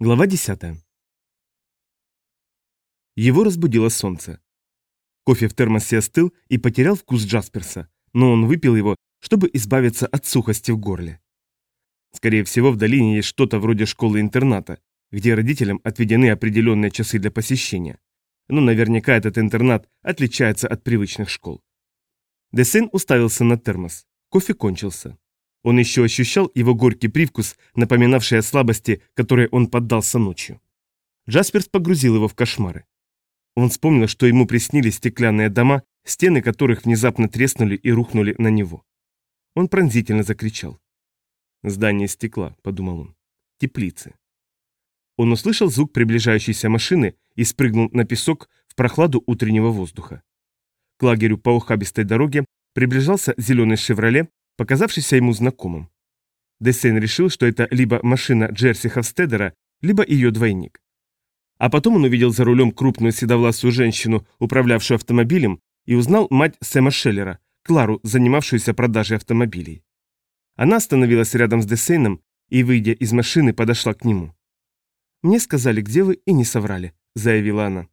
Глава 10. Его разбудило солнце. Кофе в термосе остыл и потерял вкус Джасперса, но он выпил его, чтобы избавиться от сухости в горле. Скорее всего, в долине есть что-то вроде школы-интерната, где родителям отведены определенные часы для посещения. Но наверняка этот интернат отличается от привычных школ. Десен уставился на термос. Кофе кончился. Он еще ощущал его горький привкус, напоминавший о слабости, которой он поддался ночью. Джасперс погрузил его в кошмары. Он вспомнил, что ему приснились стеклянные дома, стены которых внезапно треснули и рухнули на него. Он пронзительно закричал. «Здание стекла», — подумал он. «Теплицы». Он услышал звук приближающейся машины и спрыгнул на песок в прохладу утреннего воздуха. К лагерю по ухабистой дороге приближался зеленый «Шевроле», показавшийся ему знакомым. Десен решил, что это либо машина Джерси Хавстедера, либо ее двойник. А потом он увидел за рулем крупную седовласую женщину, управлявшую автомобилем, и узнал мать Сэма Шеллера, Клару, занимавшуюся продажей автомобилей. Она остановилась рядом с Десейном и, выйдя из машины, подошла к нему. «Мне сказали, где вы, и не соврали», — заявила она.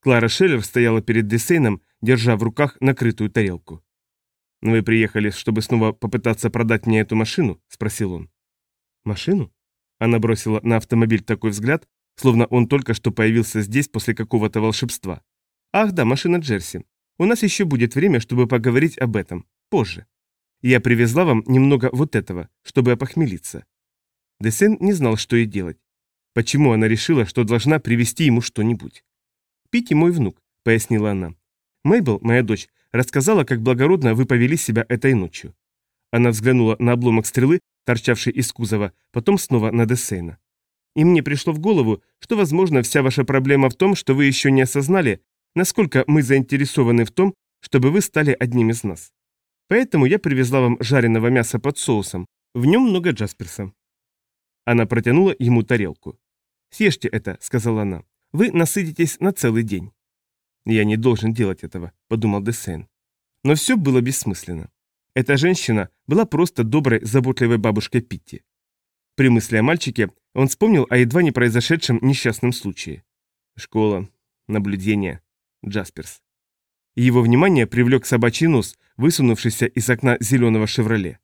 Клара Шеллер стояла перед Десейном, держа в руках накрытую тарелку. «Вы приехали, чтобы снова попытаться продать мне эту машину?» – спросил он. «Машину?» Она бросила на автомобиль такой взгляд, словно он только что появился здесь после какого-то волшебства. «Ах да, машина Джерси. У нас еще будет время, чтобы поговорить об этом. Позже. Я привезла вам немного вот этого, чтобы опохмелиться». Десен не знал, что ей делать. Почему она решила, что должна привезти ему что-нибудь? «Пити мой внук», — пояснила она. «Мейбл, моя дочь, рассказала, как благородно вы повели себя этой ночью. Она взглянула на обломок стрелы, торчавший из кузова, потом снова на Десейна. И мне пришло в голову, что, возможно, вся ваша проблема в том, что вы еще не осознали, насколько мы заинтересованы в том, чтобы вы стали одним из нас. Поэтому я привезла вам жареного мяса под соусом. В нем много джасперса. Она протянула ему тарелку. «Съешьте это», — сказала она. «Вы насытитесь на целый день». «Я не должен делать этого», — подумал Десен. Но все было бессмысленно. Эта женщина была просто доброй, заботливой бабушкой Питти. При мысли о мальчике он вспомнил о едва не произошедшем несчастном случае. Школа, наблюдение, Джасперс. Его внимание привлек собачий нос, высунувшийся из окна зеленого «Шевроле».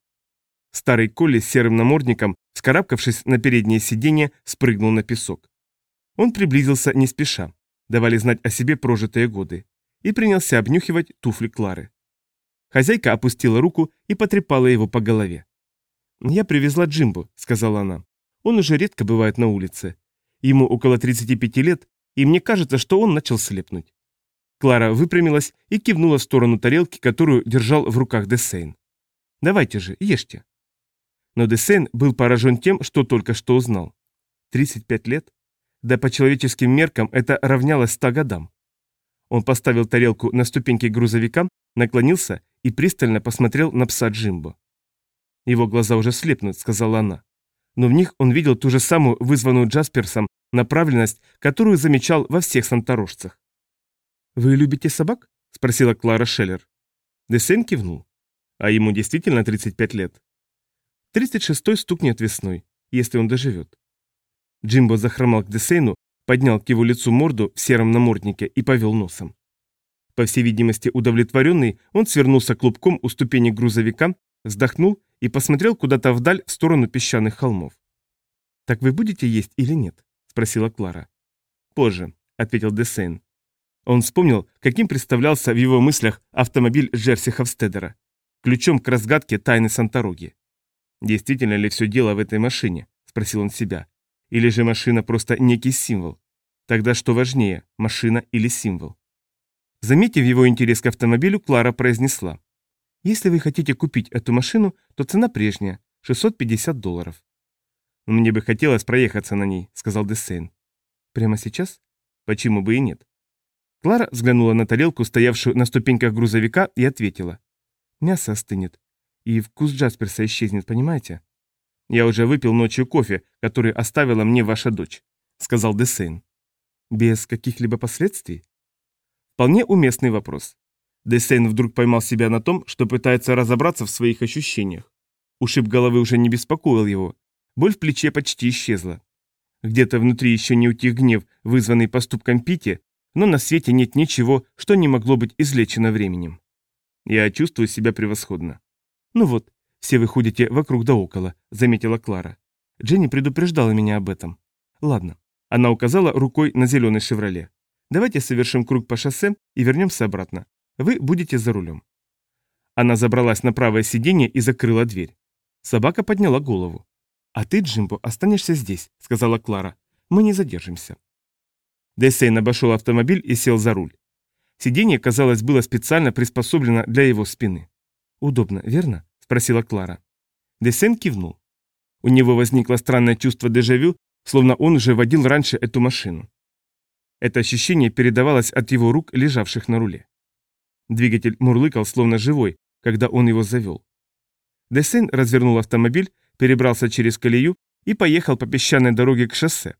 Старый Колли с серым намордником, скарабкавшись на переднее сиденье, спрыгнул на песок. Он приблизился не спеша давали знать о себе прожитые годы, и принялся обнюхивать туфли Клары. Хозяйка опустила руку и потрепала его по голове. «Я привезла Джимбу», — сказала она. «Он уже редко бывает на улице. Ему около 35 лет, и мне кажется, что он начал слепнуть». Клара выпрямилась и кивнула в сторону тарелки, которую держал в руках Десейн. «Давайте же, ешьте». Но Десейн был поражен тем, что только что узнал. 35 лет? Да по человеческим меркам это равнялось ста годам. Он поставил тарелку на ступеньки грузовика, наклонился и пристально посмотрел на пса Джимбо. «Его глаза уже слепнут», — сказала она. Но в них он видел ту же самую вызванную Джасперсом направленность, которую замечал во всех санторожцах. «Вы любите собак?» — спросила Клара Шеллер. Десен кивнул. А ему действительно 35 лет. 36-й стукнет весной, если он доживет. Джимбо захромал к Десейну, поднял к его лицу морду в сером наморднике и повел носом. По всей видимости, удовлетворенный, он свернулся клубком у ступени грузовика, вздохнул и посмотрел куда-то вдаль в сторону песчаных холмов. «Так вы будете есть или нет?» – спросила Клара. «Позже», – ответил Десейн. Он вспомнил, каким представлялся в его мыслях автомобиль Джерси Хавстедера, ключом к разгадке тайны Сантороги. «Действительно ли все дело в этой машине?» – спросил он себя. Или же машина просто некий символ? Тогда что важнее, машина или символ? Заметив его интерес к автомобилю, Клара произнесла. «Если вы хотите купить эту машину, то цена прежняя – 650 долларов». «Мне бы хотелось проехаться на ней», – сказал Десейн. «Прямо сейчас? Почему бы и нет?» Клара взглянула на тарелку, стоявшую на ступеньках грузовика, и ответила. «Мясо остынет, и вкус Джасперса исчезнет, понимаете?» «Я уже выпил ночью кофе, который оставила мне ваша дочь», — сказал Десейн. «Без каких-либо последствий?» Вполне уместный вопрос. Десейн вдруг поймал себя на том, что пытается разобраться в своих ощущениях. Ушиб головы уже не беспокоил его. Боль в плече почти исчезла. Где-то внутри еще не утих гнев, вызванный поступком Пити, но на свете нет ничего, что не могло быть излечено временем. Я чувствую себя превосходно. Ну вот, все вы ходите вокруг да около, заметила Клара. Дженни предупреждала меня об этом. Ладно. Она указала рукой на зеленый «Шевроле». Давайте совершим круг по шоссе и вернемся обратно. Вы будете за рулем. Она забралась на правое сиденье и закрыла дверь. Собака подняла голову. «А ты, Джимбо, останешься здесь», — сказала Клара. «Мы не задержимся». Десейн обошел автомобиль и сел за руль. Сиденье, казалось, было специально приспособлено для его спины. «Удобно, верно?» – спросила Клара. Десейн кивнул. У него возникло странное чувство дежавю, словно он уже водил раньше эту машину. Это ощущение передавалось от его рук, лежавших на руле. Двигатель мурлыкал, словно живой, когда он его завел. Десейн развернул автомобиль, перебрался через колею и поехал по песчаной дороге к шоссе.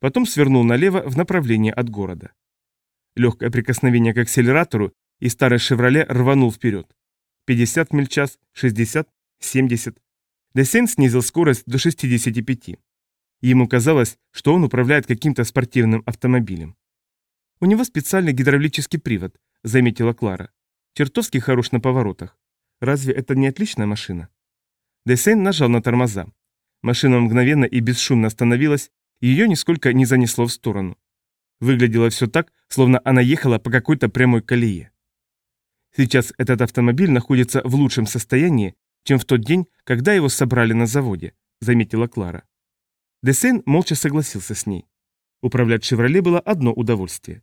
Потом свернул налево в направлении от города. Легкое прикосновение к акселератору, и старый «Шевроле» рванул вперед. 50 миль в час, 60, 70. Десейн снизил скорость до 65. Ему казалось, что он управляет каким-то спортивным автомобилем. «У него специальный гидравлический привод», — заметила Клара. «Чертовски хорош на поворотах. Разве это не отличная машина?» Десейн нажал на тормоза. Машина мгновенно и бесшумно остановилась, и ее нисколько не занесло в сторону. Выглядело все так, словно она ехала по какой-то прямой колее. Сейчас этот автомобиль находится в лучшем состоянии, чем в тот день, когда его собрали на заводе, заметила Клара. Десейн молча согласился с ней. Управлять «Шевроле» было одно удовольствие.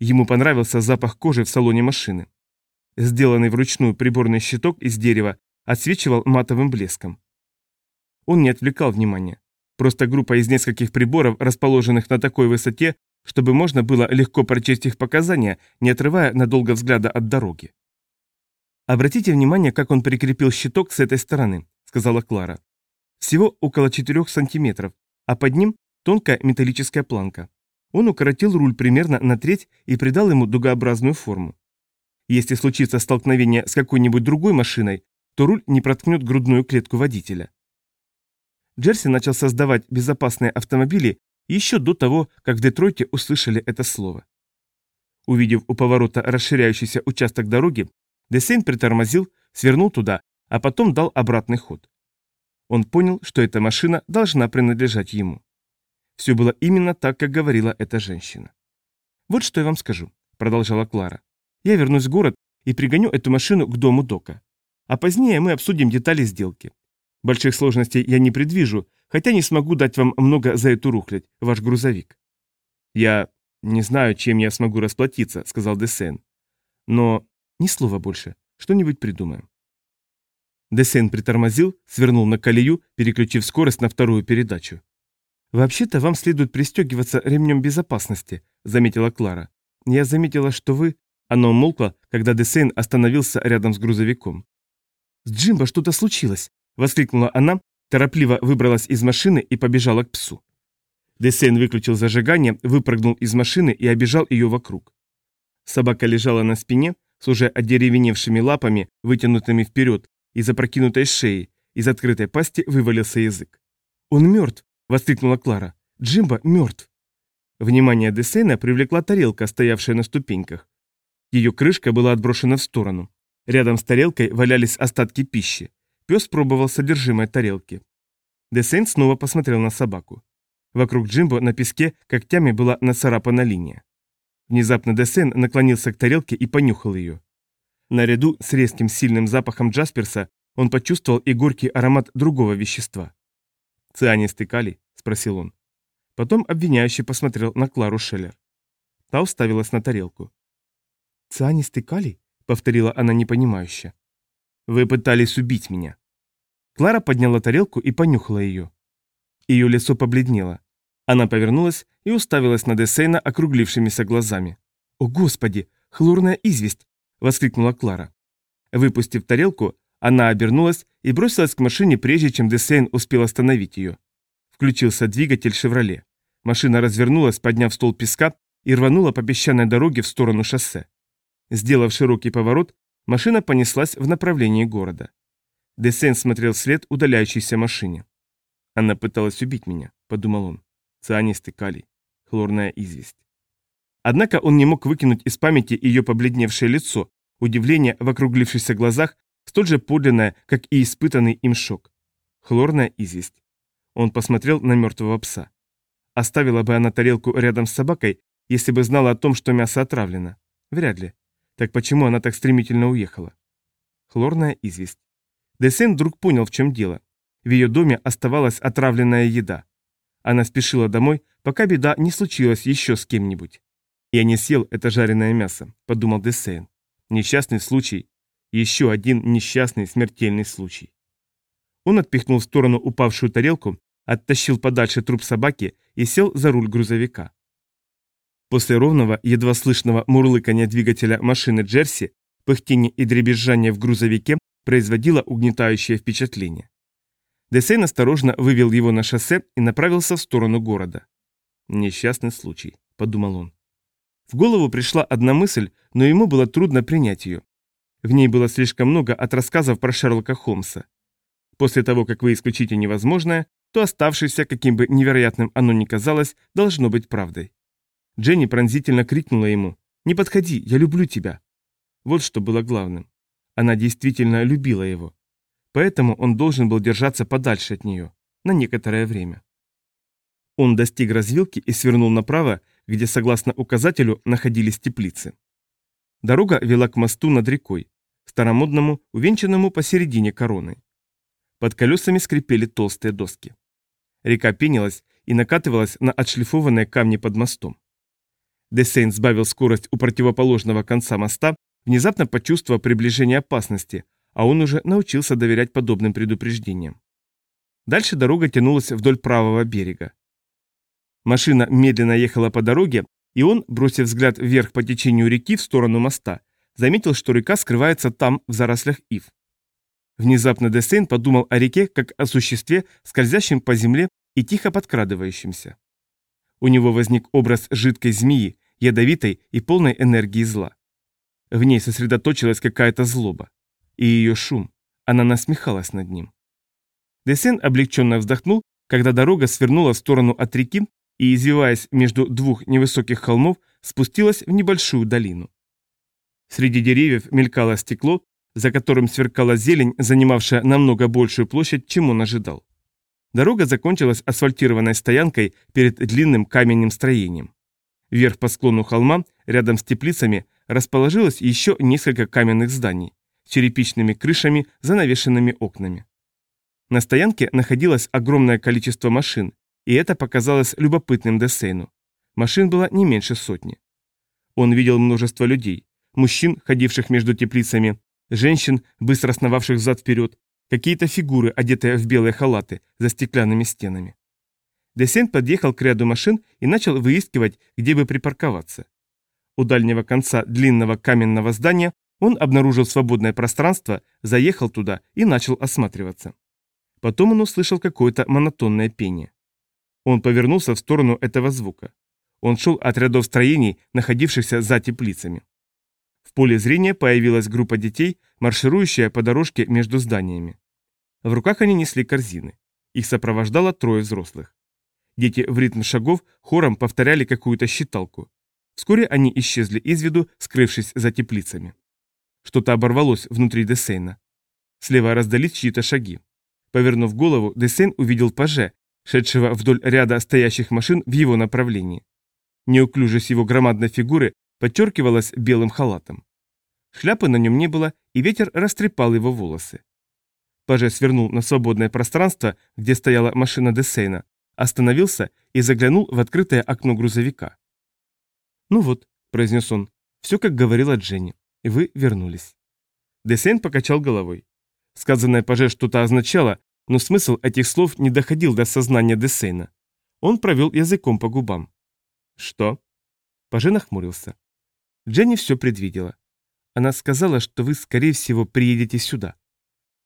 Ему понравился запах кожи в салоне машины. Сделанный вручную приборный щиток из дерева отсвечивал матовым блеском. Он не отвлекал внимания. Просто группа из нескольких приборов, расположенных на такой высоте, чтобы можно было легко прочесть их показания, не отрывая надолго взгляда от дороги. «Обратите внимание, как он прикрепил щиток с этой стороны», — сказала Клара. «Всего около 4 сантиметров, а под ним тонкая металлическая планка. Он укоротил руль примерно на треть и придал ему дугообразную форму. Если случится столкновение с какой-нибудь другой машиной, то руль не проткнет грудную клетку водителя. Джерси начал создавать безопасные автомобили еще до того, как в Детройте услышали это слово. Увидев у поворота расширяющийся участок дороги, Десейн притормозил, свернул туда, а потом дал обратный ход. Он понял, что эта машина должна принадлежать ему. Все было именно так, как говорила эта женщина. «Вот что я вам скажу», — продолжала Клара. «Я вернусь в город и пригоню эту машину к дому Дока. А позднее мы обсудим детали сделки. Больших сложностей я не предвижу, хотя не смогу дать вам много за эту рухлядь, ваш грузовик. Я не знаю, чем я смогу расплатиться, сказал Десен. Но ни слова больше. Что-нибудь придумаем. Десен притормозил, свернул на колею, переключив скорость на вторую передачу. «Вообще-то вам следует пристегиваться ремнем безопасности», — заметила Клара. «Я заметила, что вы...» Она умолкла, когда Десейн остановился рядом с грузовиком. «С Джимбо что-то случилось!» – воскликнула она, торопливо выбралась из машины и побежала к псу. Десейн выключил зажигание, выпрыгнул из машины и обежал ее вокруг. Собака лежала на спине, с уже одеревеневшими лапами, вытянутыми вперед, и запрокинутой шеей, из открытой пасти вывалился язык. «Он мертв!» – воскликнула Клара. «Джимбо мертв!» Внимание Десейна привлекла тарелка, стоявшая на ступеньках. Ее крышка была отброшена в сторону. Рядом с тарелкой валялись остатки пищи. Пес пробовал содержимое тарелки. Десейн снова посмотрел на собаку. Вокруг Джимбо на песке когтями была нацарапана линия. Внезапно Десейн наклонился к тарелке и понюхал ее. Наряду с резким сильным запахом Джасперса он почувствовал и горький аромат другого вещества. «Цианистый калий?» – спросил он. Потом обвиняющий посмотрел на Клару Шеллер. Та уставилась на тарелку. «Цианистый калий?» — повторила она непонимающе. «Вы пытались убить меня». Клара подняла тарелку и понюхала ее. Ее лицо побледнело. Она повернулась и уставилась на Десейна округлившимися глазами. «О, Господи! Хлорная известь!» — воскликнула Клара. Выпустив тарелку, она обернулась и бросилась к машине, прежде чем Десейн успел остановить ее. Включился двигатель «Шевроле». Машина развернулась, подняв стол песка, и рванула по песчаной дороге в сторону шоссе. Сделав широкий поворот, машина понеслась в направлении города. Десен смотрел вслед удаляющейся машине. «Она пыталась убить меня», — подумал он. цианистый калий, хлорная известь. Однако он не мог выкинуть из памяти ее побледневшее лицо, удивление в округлившихся глазах, столь же подлинное, как и испытанный им шок. Хлорная известь. Он посмотрел на мертвого пса. Оставила бы она тарелку рядом с собакой, если бы знала о том, что мясо отравлено. Вряд ли. Так почему она так стремительно уехала? Хлорная известь. Десен вдруг понял, в чем дело. В ее доме оставалась отравленная еда. Она спешила домой, пока беда не случилась еще с кем-нибудь. «Я не съел это жареное мясо», — подумал Десейн. «Несчастный случай. Еще один несчастный смертельный случай». Он отпихнул в сторону упавшую тарелку, оттащил подальше труп собаки и сел за руль грузовика. После ровного, едва слышного мурлыкания двигателя машины Джерси, пыхтение и дребезжание в грузовике производило угнетающее впечатление. Десейн осторожно вывел его на шоссе и направился в сторону города. «Несчастный случай», — подумал он. В голову пришла одна мысль, но ему было трудно принять ее. В ней было слишком много от рассказов про Шерлока Холмса. После того, как вы исключите невозможное, то оставшееся, каким бы невероятным оно ни казалось, должно быть правдой. Дженни пронзительно крикнула ему «Не подходи, я люблю тебя». Вот что было главным. Она действительно любила его. Поэтому он должен был держаться подальше от нее, на некоторое время. Он достиг развилки и свернул направо, где, согласно указателю, находились теплицы. Дорога вела к мосту над рекой, старомодному, увенчанному посередине короны. Под колесами скрипели толстые доски. Река пенилась и накатывалась на отшлифованные камни под мостом. Десейн сбавил скорость у противоположного конца моста, внезапно почувствовав приближение опасности, а он уже научился доверять подобным предупреждениям. Дальше дорога тянулась вдоль правого берега. Машина медленно ехала по дороге, и он, бросив взгляд вверх по течению реки в сторону моста, заметил, что река скрывается там, в зарослях ив. Внезапно Десейн подумал о реке как о существе, скользящем по земле и тихо подкрадывающемся. У него возник образ жидкой змеи, ядовитой и полной энергии зла. В ней сосредоточилась какая-то злоба. И ее шум. Она насмехалась над ним. Десен облегченно вздохнул, когда дорога свернула в сторону от реки и, извиваясь между двух невысоких холмов, спустилась в небольшую долину. Среди деревьев мелькало стекло, за которым сверкала зелень, занимавшая намного большую площадь, чем он ожидал. Дорога закончилась асфальтированной стоянкой перед длинным каменным строением. Вверх по склону холма, рядом с теплицами, расположилось еще несколько каменных зданий с черепичными крышами, занавешенными окнами. На стоянке находилось огромное количество машин, и это показалось любопытным Десейну. Машин было не меньше сотни. Он видел множество людей, мужчин, ходивших между теплицами, женщин, быстро сновавших взад-вперед, какие-то фигуры, одетые в белые халаты, за стеклянными стенами. Десент подъехал к ряду машин и начал выискивать, где бы припарковаться. У дальнего конца длинного каменного здания он обнаружил свободное пространство, заехал туда и начал осматриваться. Потом он услышал какое-то монотонное пение. Он повернулся в сторону этого звука. Он шел от рядов строений, находившихся за теплицами. В поле зрения появилась группа детей, марширующая по дорожке между зданиями. В руках они несли корзины. Их сопровождало трое взрослых. Дети в ритм шагов хором повторяли какую-то считалку. Вскоре они исчезли из виду, скрывшись за теплицами. Что-то оборвалось внутри Десейна. Слева раздались чьи-то шаги. Повернув голову, Десейн увидел паже, шедшего вдоль ряда стоящих машин в его направлении. Неуклюжесть его громадной фигуры подчеркивалась белым халатом. Шляпы на нем не было, и ветер растрепал его волосы. Паже свернул на свободное пространство, где стояла машина Десейна, остановился и заглянул в открытое окно грузовика. «Ну вот», — произнес он, — «все, как говорила Дженни. Вы вернулись». Десейн покачал головой. Сказанное Паже что-то означало, но смысл этих слов не доходил до сознания Десейна. Он провел языком по губам. «Что?» Паже нахмурился. Дженни все предвидела. Она сказала, что вы, скорее всего, приедете сюда.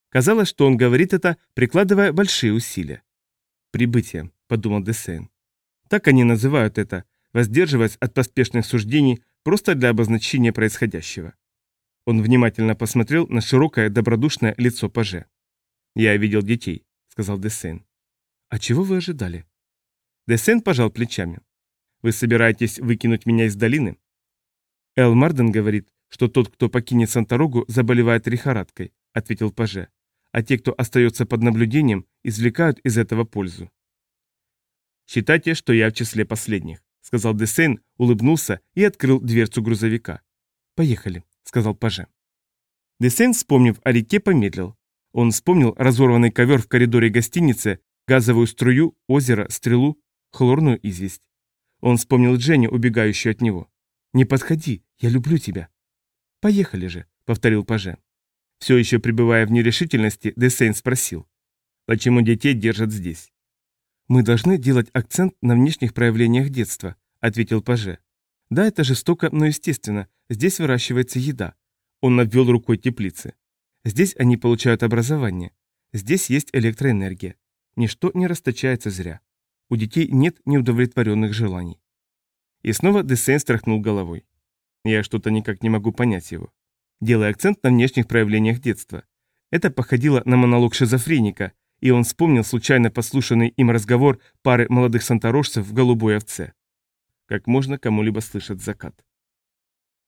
Казалось, что он говорит это, прикладывая большие усилия. «Прибытие», — подумал Десейн. Так они называют это, воздерживаясь от поспешных суждений просто для обозначения происходящего. Он внимательно посмотрел на широкое добродушное лицо Паже. «Я видел детей», — сказал Десейн. «А чего вы ожидали?» Десен пожал плечами. «Вы собираетесь выкинуть меня из долины?» Эл Марден говорит, что тот, кто покинет Санторогу, заболевает лихорадкой, ответил Паже. А те, кто остается под наблюдением, извлекают из этого пользу. Считайте, что я в числе последних, сказал Десейн, улыбнулся и открыл дверцу грузовика. Поехали, сказал Паже. Десейн, вспомнив о реке, помедлил. Он вспомнил разорванный ковер в коридоре гостиницы, газовую струю, озеро, стрелу, хлорную известь. Он вспомнил Дженни, убегающую от него. «Не подходи, я люблю тебя». «Поехали же», — повторил Паже. Все еще пребывая в нерешительности, Десейн спросил. «Почему детей держат здесь?» «Мы должны делать акцент на внешних проявлениях детства», — ответил Паже. «Да, это жестоко, но естественно. Здесь выращивается еда». Он обвел рукой теплицы. «Здесь они получают образование. Здесь есть электроэнергия. Ничто не расточается зря. У детей нет неудовлетворенных желаний». И снова Десейн страхнул головой. Я что-то никак не могу понять его. Делая акцент на внешних проявлениях детства. Это походило на монолог шизофреника, и он вспомнил случайно послушанный им разговор пары молодых санторожцев в голубой овце. Как можно кому-либо слышать закат?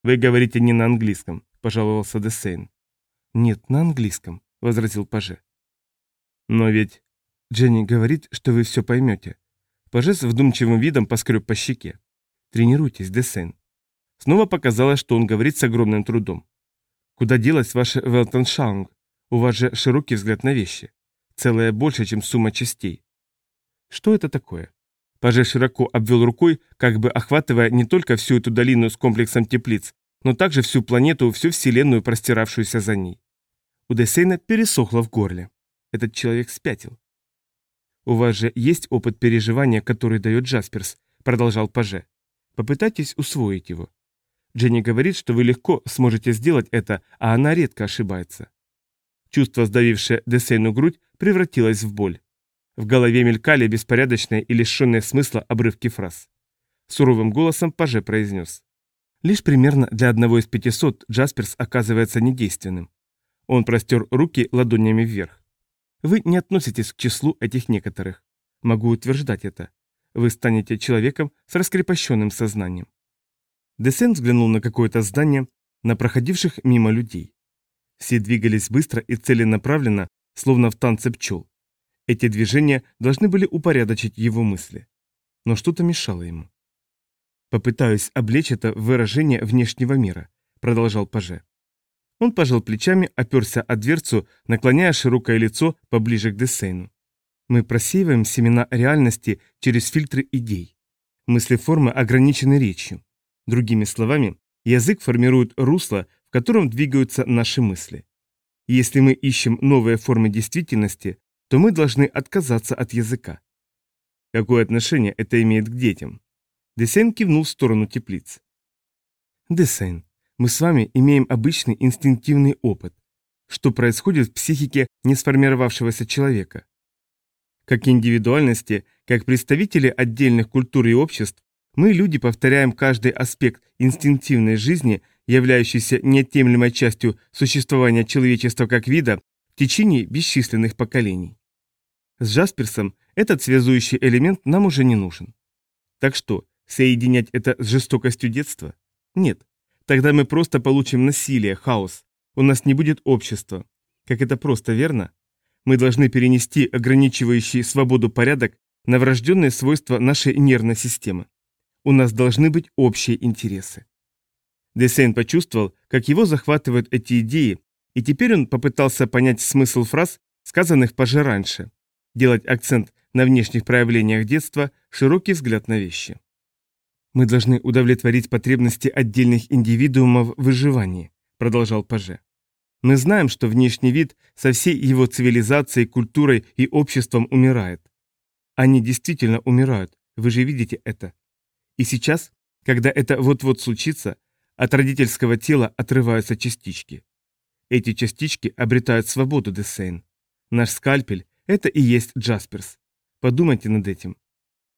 «Вы говорите не на английском», – пожаловался Десейн. «Нет, на английском», – возразил Паже. «Но ведь...» «Дженни говорит, что вы все поймете». Паже с вдумчивым видом поскреб по щеке. «Тренируйтесь, Десейн. Снова показалось, что он говорит с огромным трудом. «Куда делась ваша Велтеншаунг? У вас же широкий взгляд на вещи. Целое больше, чем сумма частей». «Что это такое?» Паже широко обвел рукой, как бы охватывая не только всю эту долину с комплексом теплиц, но также всю планету, всю Вселенную, простиравшуюся за ней. У Десейна пересохло в горле. Этот человек спятил. «У вас же есть опыт переживания, который дает Джасперс», — продолжал Паже. «Попытайтесь усвоить его. Дженни говорит, что вы легко сможете сделать это, а она редко ошибается. Чувство, сдавившее Десейну грудь, превратилось в боль. В голове мелькали беспорядочные и лишенные смысла обрывки фраз. Суровым голосом Паже произнес. Лишь примерно для одного из пятисот Джасперс оказывается недейственным. Он простер руки ладонями вверх. Вы не относитесь к числу этих некоторых. Могу утверждать это. Вы станете человеком с раскрепощенным сознанием. Десен взглянул на какое-то здание, на проходивших мимо людей. Все двигались быстро и целенаправленно, словно в танце пчел. Эти движения должны были упорядочить его мысли. Но что-то мешало ему. «Попытаюсь облечь это в выражение внешнего мира», — продолжал Паже. Он пожал плечами, оперся о дверцу, наклоняя широкое лицо поближе к Десейну. «Мы просеиваем семена реальности через фильтры идей. Мысли формы ограничены речью. Другими словами, язык формирует русло, в котором двигаются наши мысли. Если мы ищем новые формы действительности, то мы должны отказаться от языка. Какое отношение это имеет к детям? Десейн кивнул в сторону теплиц. Десейн, мы с вами имеем обычный инстинктивный опыт. Что происходит в психике не сформировавшегося человека? Как индивидуальности, как представители отдельных культур и обществ, мы, люди, повторяем каждый аспект инстинктивной жизни, являющийся неотъемлемой частью существования человечества как вида, в течение бесчисленных поколений. С Джасперсом этот связующий элемент нам уже не нужен. Так что, соединять это с жестокостью детства? Нет. Тогда мы просто получим насилие, хаос. У нас не будет общества. Как это просто, верно? Мы должны перенести ограничивающий свободу порядок на врожденные свойства нашей нервной системы. У нас должны быть общие интересы. Десейн почувствовал, как его захватывают эти идеи, и теперь он попытался понять смысл фраз, сказанных позже раньше. Делать акцент на внешних проявлениях детства, широкий взгляд на вещи. «Мы должны удовлетворить потребности отдельных индивидуумов в выживании», продолжал Паже. «Мы знаем, что внешний вид со всей его цивилизацией, культурой и обществом умирает. Они действительно умирают, вы же видите это. И сейчас, когда это вот-вот случится, от родительского тела отрываются частички. Эти частички обретают свободу, Десейн. Наш скальпель – это и есть Джасперс. Подумайте над этим.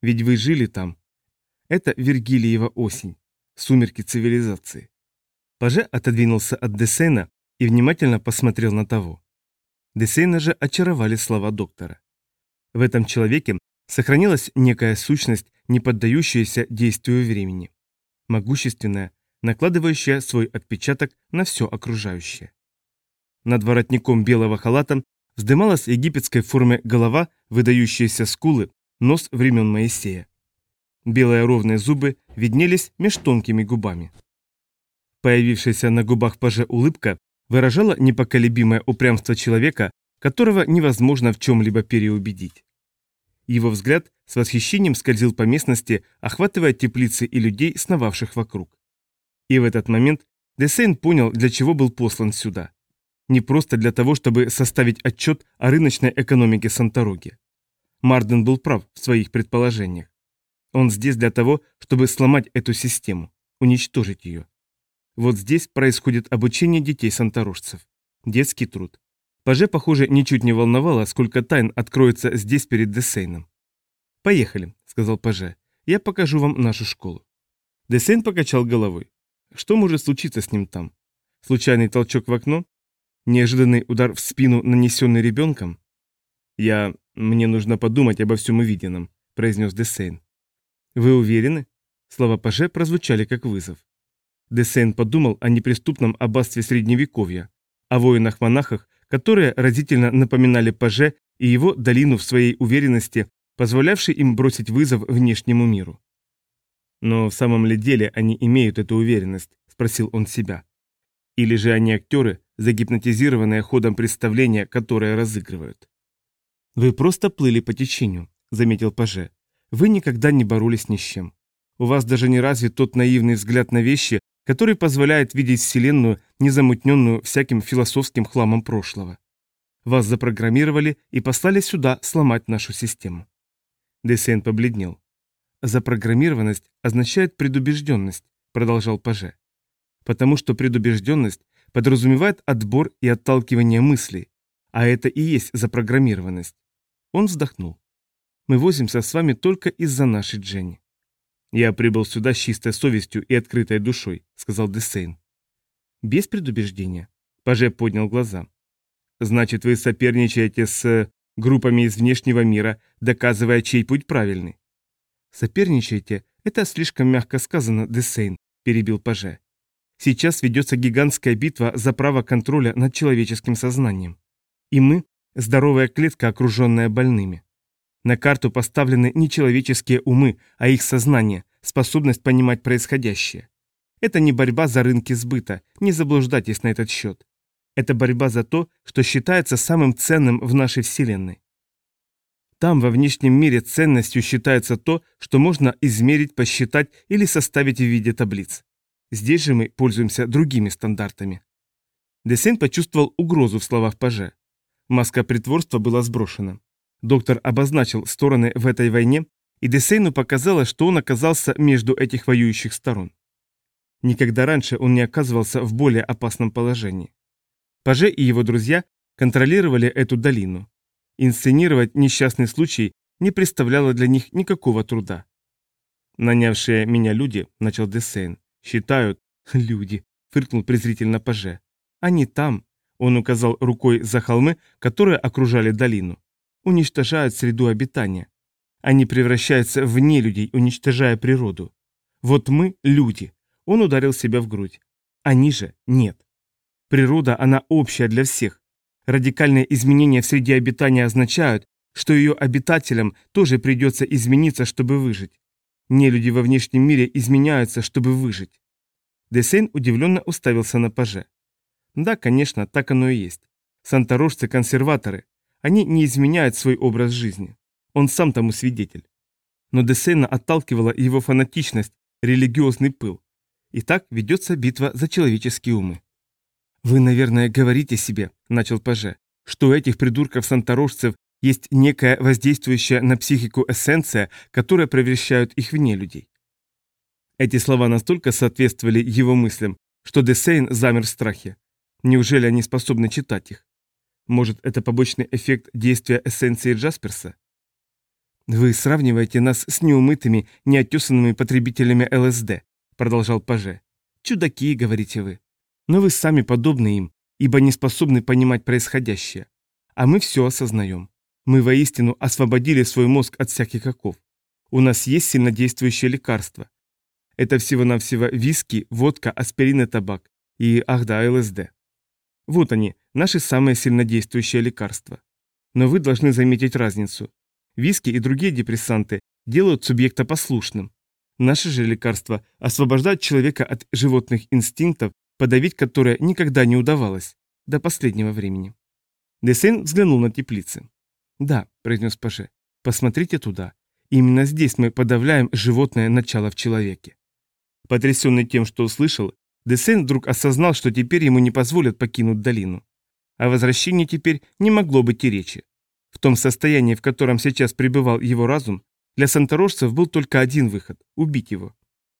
Ведь вы жили там. Это Вергилиева осень, сумерки цивилизации. Паже отодвинулся от Десейна и внимательно посмотрел на того. Десейна же очаровали слова доктора. В этом человеке сохранилась некая сущность, не поддающаяся действию времени. Могущественная, накладывающая свой отпечаток на все окружающее. Над воротником белого халата вздымалась египетской формы голова, выдающиеся скулы, нос времен Моисея. Белые ровные зубы виднелись меж тонкими губами. Появившаяся на губах паже улыбка выражала непоколебимое упрямство человека, которого невозможно в чем-либо переубедить. Его взгляд с восхищением скользил по местности, охватывая теплицы и людей, сновавших вокруг. И в этот момент Десейн понял, для чего был послан сюда. Не просто для того, чтобы составить отчет о рыночной экономике Сантороги. Марден был прав в своих предположениях. Он здесь для того, чтобы сломать эту систему, уничтожить ее. Вот здесь происходит обучение детей санторожцев. Детский труд. Паже, похоже, ничуть не волновало, сколько тайн откроется здесь перед Десейном. «Поехали», — сказал Паже. «Я покажу вам нашу школу». Десейн покачал головой. Что может случиться с ним там? Случайный толчок в окно? Неожиданный удар в спину, нанесенный ребенком? «Я... мне нужно подумать обо всем увиденном», — произнес Десейн. «Вы уверены?» Слова Паже прозвучали как вызов. Десейн подумал о неприступном аббатстве Средневековья, о воинах-монахах, которые разительно напоминали Паже и его долину в своей уверенности, позволявшей им бросить вызов внешнему миру. «Но в самом ли деле они имеют эту уверенность?» – спросил он себя. «Или же они актеры, загипнотизированные ходом представления, которое разыгрывают?» «Вы просто плыли по течению», – заметил Паже. Вы никогда не боролись ни с чем. У вас даже не развит тот наивный взгляд на вещи, который позволяет видеть Вселенную, незамутненную всяким философским хламом прошлого. Вас запрограммировали и послали сюда сломать нашу систему. Десейн побледнел. Запрограммированность означает предубежденность, продолжал Паже. Потому что предубежденность подразумевает отбор и отталкивание мыслей, а это и есть запрограммированность. Он вздохнул. Мы возимся с вами только из-за нашей Дженни. Я прибыл сюда с чистой совестью и открытой душой, сказал Десейн. Без предубеждения. Паже поднял глаза. Значит, вы соперничаете с группами из внешнего мира, доказывая, чей путь правильный. Соперничаете, это слишком мягко сказано, Десейн, перебил Паже. Сейчас ведется гигантская битва за право контроля над человеческим сознанием. И мы – здоровая клетка, окруженная больными. На карту поставлены не человеческие умы, а их сознание, способность понимать происходящее. Это не борьба за рынки сбыта, не заблуждайтесь на этот счет. Это борьба за то, что считается самым ценным в нашей Вселенной. Там, во внешнем мире, ценностью считается то, что можно измерить, посчитать или составить в виде таблиц. Здесь же мы пользуемся другими стандартами. Десен почувствовал угрозу в словах Паже. Маска притворства была сброшена. Доктор обозначил стороны в этой войне, и Десейну показалось, что он оказался между этих воюющих сторон. Никогда раньше он не оказывался в более опасном положении. Паже и его друзья контролировали эту долину. Инсценировать несчастный случай не представляло для них никакого труда. «Нанявшие меня люди», — начал Десейн, — «считают...» «Люди», — фыркнул презрительно Паже. «Они там», — он указал рукой за холмы, которые окружали долину уничтожают среду обитания. Они превращаются в нелюдей, уничтожая природу. Вот мы – люди. Он ударил себя в грудь. Они же – нет. Природа, она общая для всех. Радикальные изменения в среде обитания означают, что ее обитателям тоже придется измениться, чтобы выжить. Нелюди во внешнем мире изменяются, чтобы выжить. Десейн удивленно уставился на паже. Да, конечно, так оно и есть. Санторожцы-консерваторы, они не изменяют свой образ жизни. Он сам тому свидетель. Но Десейна отталкивала его фанатичность, религиозный пыл. И так ведется битва за человеческие умы. «Вы, наверное, говорите себе», — начал Паже, «что у этих придурков-санторожцев есть некая воздействующая на психику эссенция, которая превращает их в нелюдей». Эти слова настолько соответствовали его мыслям, что Десейн замер в страхе. Неужели они способны читать их? Может, это побочный эффект действия эссенции Джасперса? «Вы сравниваете нас с неумытыми, неотесанными потребителями ЛСД», продолжал Паже. «Чудаки, говорите вы. Но вы сами подобны им, ибо не способны понимать происходящее. А мы все осознаем. Мы воистину освободили свой мозг от всяких оков. У нас есть сильнодействующее лекарство. Это всего-навсего виски, водка, аспирин и табак. И, ах да, ЛСД. Вот они, наши самые сильнодействующие лекарства. Но вы должны заметить разницу. Виски и другие депрессанты делают субъекта послушным. Наши же лекарства освобождают человека от животных инстинктов, подавить которые никогда не удавалось, до последнего времени. Десейн взглянул на теплицы. «Да», — произнес Паже, — «посмотрите туда. Именно здесь мы подавляем животное начало в человеке». Потрясенный тем, что услышал, Десейн вдруг осознал, что теперь ему не позволят покинуть долину. О возвращении теперь не могло быть и речи. В том состоянии, в котором сейчас пребывал его разум, для санторожцев был только один выход – убить его.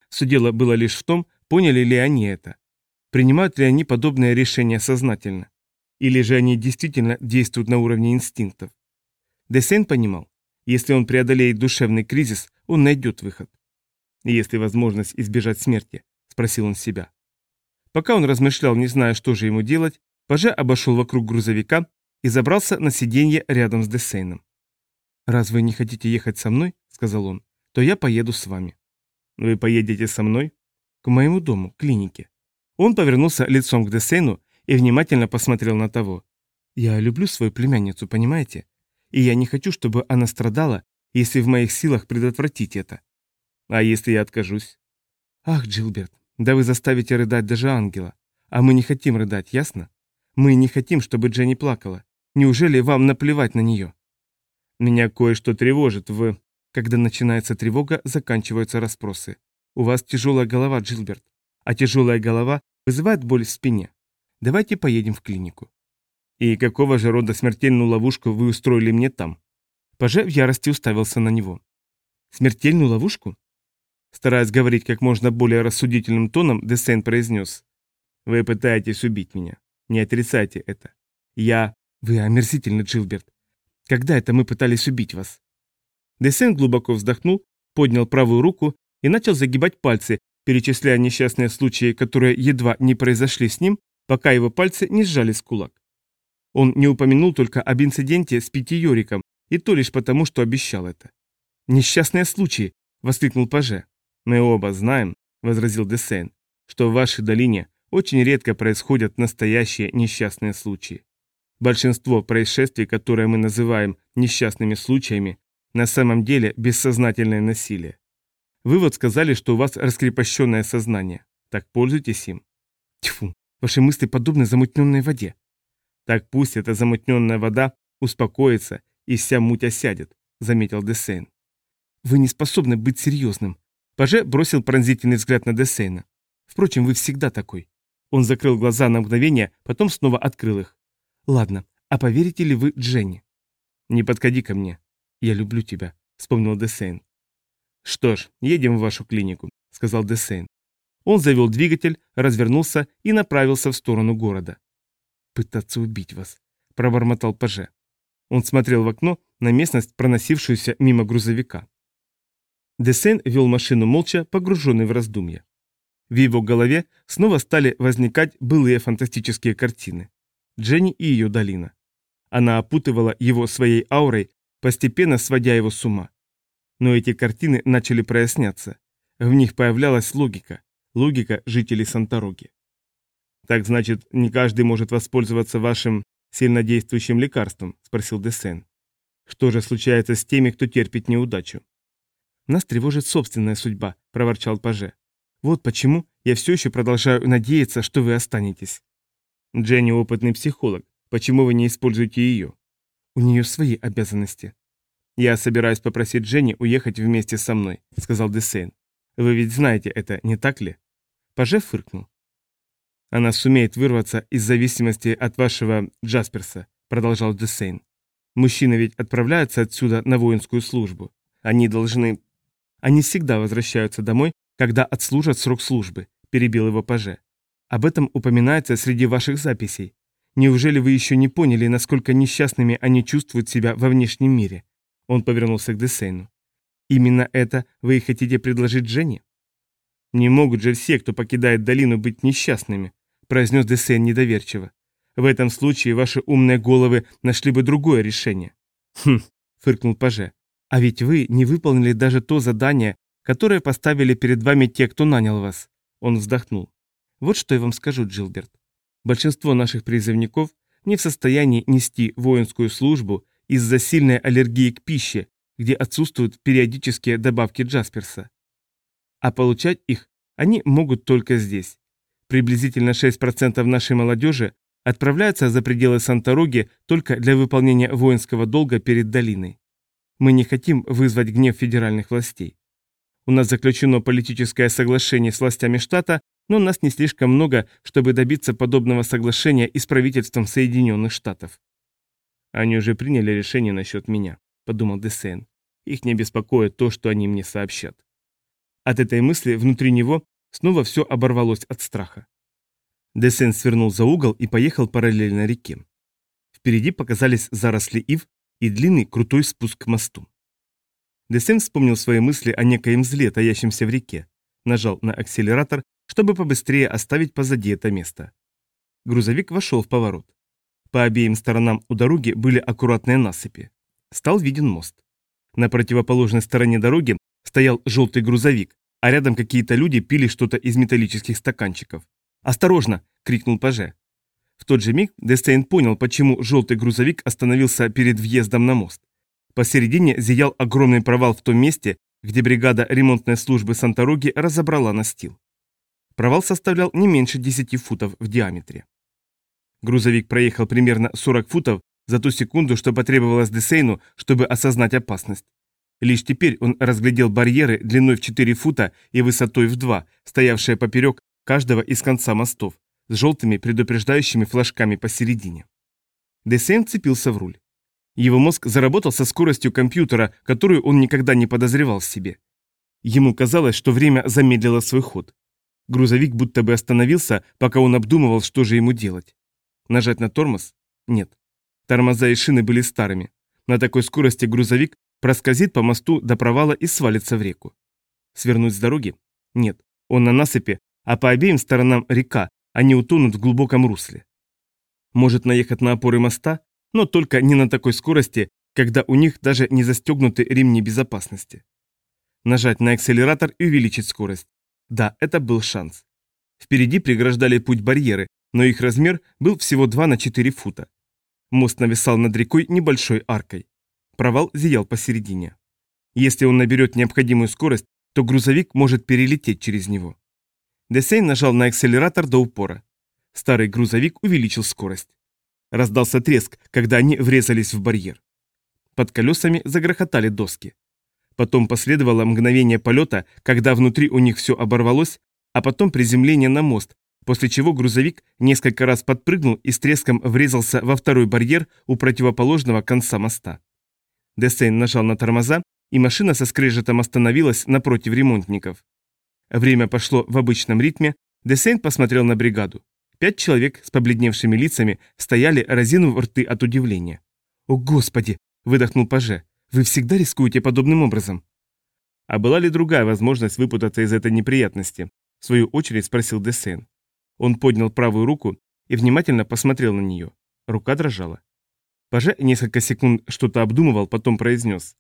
Все дело было лишь в том, поняли ли они это. Принимают ли они подобное решение сознательно. Или же они действительно действуют на уровне инстинктов. Десейн понимал, если он преодолеет душевный кризис, он найдет выход. «Есть ли возможность избежать смерти?» – спросил он себя. Пока он размышлял, не зная, что же ему делать, Паже обошел вокруг грузовика и забрался на сиденье рядом с Десейном. «Раз вы не хотите ехать со мной, — сказал он, — то я поеду с вами». «Вы поедете со мной?» «К моему дому, к клинике». Он повернулся лицом к Десейну и внимательно посмотрел на того. «Я люблю свою племянницу, понимаете? И я не хочу, чтобы она страдала, если в моих силах предотвратить это». «А если я откажусь?» «Ах, Джилберт, да вы заставите рыдать даже ангела. А мы не хотим рыдать, ясно? Мы не хотим, чтобы Дженни плакала. Неужели вам наплевать на нее?» «Меня кое-что тревожит в...» Когда начинается тревога, заканчиваются расспросы. «У вас тяжелая голова, Джилберт. А тяжелая голова вызывает боль в спине. Давайте поедем в клинику». «И какого же рода смертельную ловушку вы устроили мне там?» Паже в ярости уставился на него. «Смертельную ловушку?» Стараясь говорить как можно более рассудительным тоном, Десен произнес. «Вы пытаетесь убить меня. Не отрицайте это. Я... Вы омерзительный, Джилберт. Когда это мы пытались убить вас?» Десен глубоко вздохнул, поднял правую руку и начал загибать пальцы, перечисляя несчастные случаи, которые едва не произошли с ним, пока его пальцы не сжались в кулак. Он не упомянул только об инциденте с Пяти Йориком, и то лишь потому, что обещал это. «Несчастные случаи!» — воскликнул Паже. «Мы оба знаем», — возразил Десен, «что в вашей долине очень редко происходят настоящие несчастные случаи. Большинство происшествий, которые мы называем несчастными случаями, на самом деле бессознательное насилие. Вы вот сказали, что у вас раскрепощенное сознание. Так пользуйтесь им. Тьфу, ваши мысли подобны замутненной воде. Так пусть эта замутненная вода успокоится и вся муть осядет, заметил Десейн. Вы не способны быть серьезным. Паже бросил пронзительный взгляд на Десейна. Впрочем, вы всегда такой. Он закрыл глаза на мгновение, потом снова открыл их. Ладно, а поверите ли вы Дженни? Не подходи ко мне. Я люблю тебя, вспомнил Десейн. «Что ж, едем в вашу клинику», — сказал Десейн. Он завел двигатель, развернулся и направился в сторону города. «Пытаться убить вас», — пробормотал Паже. Он смотрел в окно на местность, проносившуюся мимо грузовика. Десейн вел машину молча, погруженный в раздумья. В его голове снова стали возникать былые фантастические картины. Дженни и ее долина. Она опутывала его своей аурой, постепенно сводя его с ума. Но эти картины начали проясняться. В них появлялась логика. Логика жителей Сантороги. «Так значит, не каждый может воспользоваться вашим сильнодействующим лекарством?» – спросил Десен. «Что же случается с теми, кто терпит неудачу?» «Нас тревожит собственная судьба», – проворчал Паже. «Вот почему я все еще продолжаю надеяться, что вы останетесь». «Дженни опытный психолог. Почему вы не используете ее?» «У нее свои обязанности». «Я собираюсь попросить Дженни уехать вместе со мной», — сказал Десейн. «Вы ведь знаете это, не так ли?» Паже фыркнул. «Она сумеет вырваться из зависимости от вашего Джасперса», — продолжал Десейн. «Мужчины ведь отправляются отсюда на воинскую службу. Они должны...» «Они всегда возвращаются домой, когда отслужат срок службы», — перебил его Паже. «Об этом упоминается среди ваших записей. Неужели вы еще не поняли, насколько несчастными они чувствуют себя во внешнем мире? Он повернулся к Десейну. «Именно это вы и хотите предложить Жене?» «Не могут же все, кто покидает долину, быть несчастными», произнес Десейн недоверчиво. «В этом случае ваши умные головы нашли бы другое решение». «Хм», — фыркнул Паже, — «а ведь вы не выполнили даже то задание, которое поставили перед вами те, кто нанял вас». Он вздохнул. «Вот что я вам скажу, Джилберт. Большинство наших призывников не в состоянии нести воинскую службу из-за сильной аллергии к пище, где отсутствуют периодические добавки Джасперса. А получать их они могут только здесь. Приблизительно 6% нашей молодежи отправляются за пределы Санта-Роги только для выполнения воинского долга перед долиной. Мы не хотим вызвать гнев федеральных властей. У нас заключено политическое соглашение с властями штата, но нас не слишком много, чтобы добиться подобного соглашения и с правительством Соединенных Штатов. Они уже приняли решение насчет меня, подумал Десейн. Их не беспокоит то, что они мне сообщат. От этой мысли внутри него снова все оборвалось от страха. Десен свернул за угол и поехал параллельно реке. Впереди показались заросли ив и длинный крутой спуск к мосту. Десен вспомнил свои мысли о некоем зле, таящемся в реке, нажал на акселератор, чтобы побыстрее оставить позади это место. Грузовик вошел в поворот. По обеим сторонам у дороги были аккуратные насыпи. Стал виден мост. На противоположной стороне дороги стоял желтый грузовик, а рядом какие-то люди пили что-то из металлических стаканчиков. «Осторожно!» — крикнул Паже. В тот же миг Дестейн понял, почему желтый грузовик остановился перед въездом на мост. Посередине зиял огромный провал в том месте, где бригада ремонтной службы Сантороги разобрала настил. Провал составлял не меньше 10 футов в диаметре. Грузовик проехал примерно 40 футов за ту секунду, что потребовалось Десейну, чтобы осознать опасность. Лишь теперь он разглядел барьеры длиной в 4 фута и высотой в 2, стоявшие поперек каждого из конца мостов, с желтыми предупреждающими флажками посередине. Десен цепился в руль. Его мозг заработал со скоростью компьютера, которую он никогда не подозревал в себе. Ему казалось, что время замедлило свой ход. Грузовик будто бы остановился, пока он обдумывал, что же ему делать. Нажать на тормоз? Нет. Тормоза и шины были старыми. На такой скорости грузовик проскользит по мосту до провала и свалится в реку. Свернуть с дороги? Нет. Он на насыпи, а по обеим сторонам река, они утонут в глубоком русле. Может наехать на опоры моста, но только не на такой скорости, когда у них даже не застегнуты ремни безопасности. Нажать на акселератор и увеличить скорость. Да, это был шанс. Впереди преграждали путь барьеры, но их размер был всего 2 на 4 фута. Мост нависал над рекой небольшой аркой. Провал зиял посередине. Если он наберет необходимую скорость, то грузовик может перелететь через него. Десейн нажал на акселератор до упора. Старый грузовик увеличил скорость. Раздался треск, когда они врезались в барьер. Под колесами загрохотали доски. Потом последовало мгновение полета, когда внутри у них все оборвалось, а потом приземление на мост, после чего грузовик несколько раз подпрыгнул и с треском врезался во второй барьер у противоположного конца моста. Десейн нажал на тормоза, и машина со скрежетом остановилась напротив ремонтников. Время пошло в обычном ритме, Десейн посмотрел на бригаду. Пять человек с побледневшими лицами стояли, разинув рты от удивления. «О, Господи!» – выдохнул Паже. «Вы всегда рискуете подобным образом?» А была ли другая возможность выпутаться из этой неприятности? В свою очередь спросил Десейн. Он поднял правую руку и внимательно посмотрел на нее. Рука дрожала. Паже несколько секунд что-то обдумывал, потом произнес.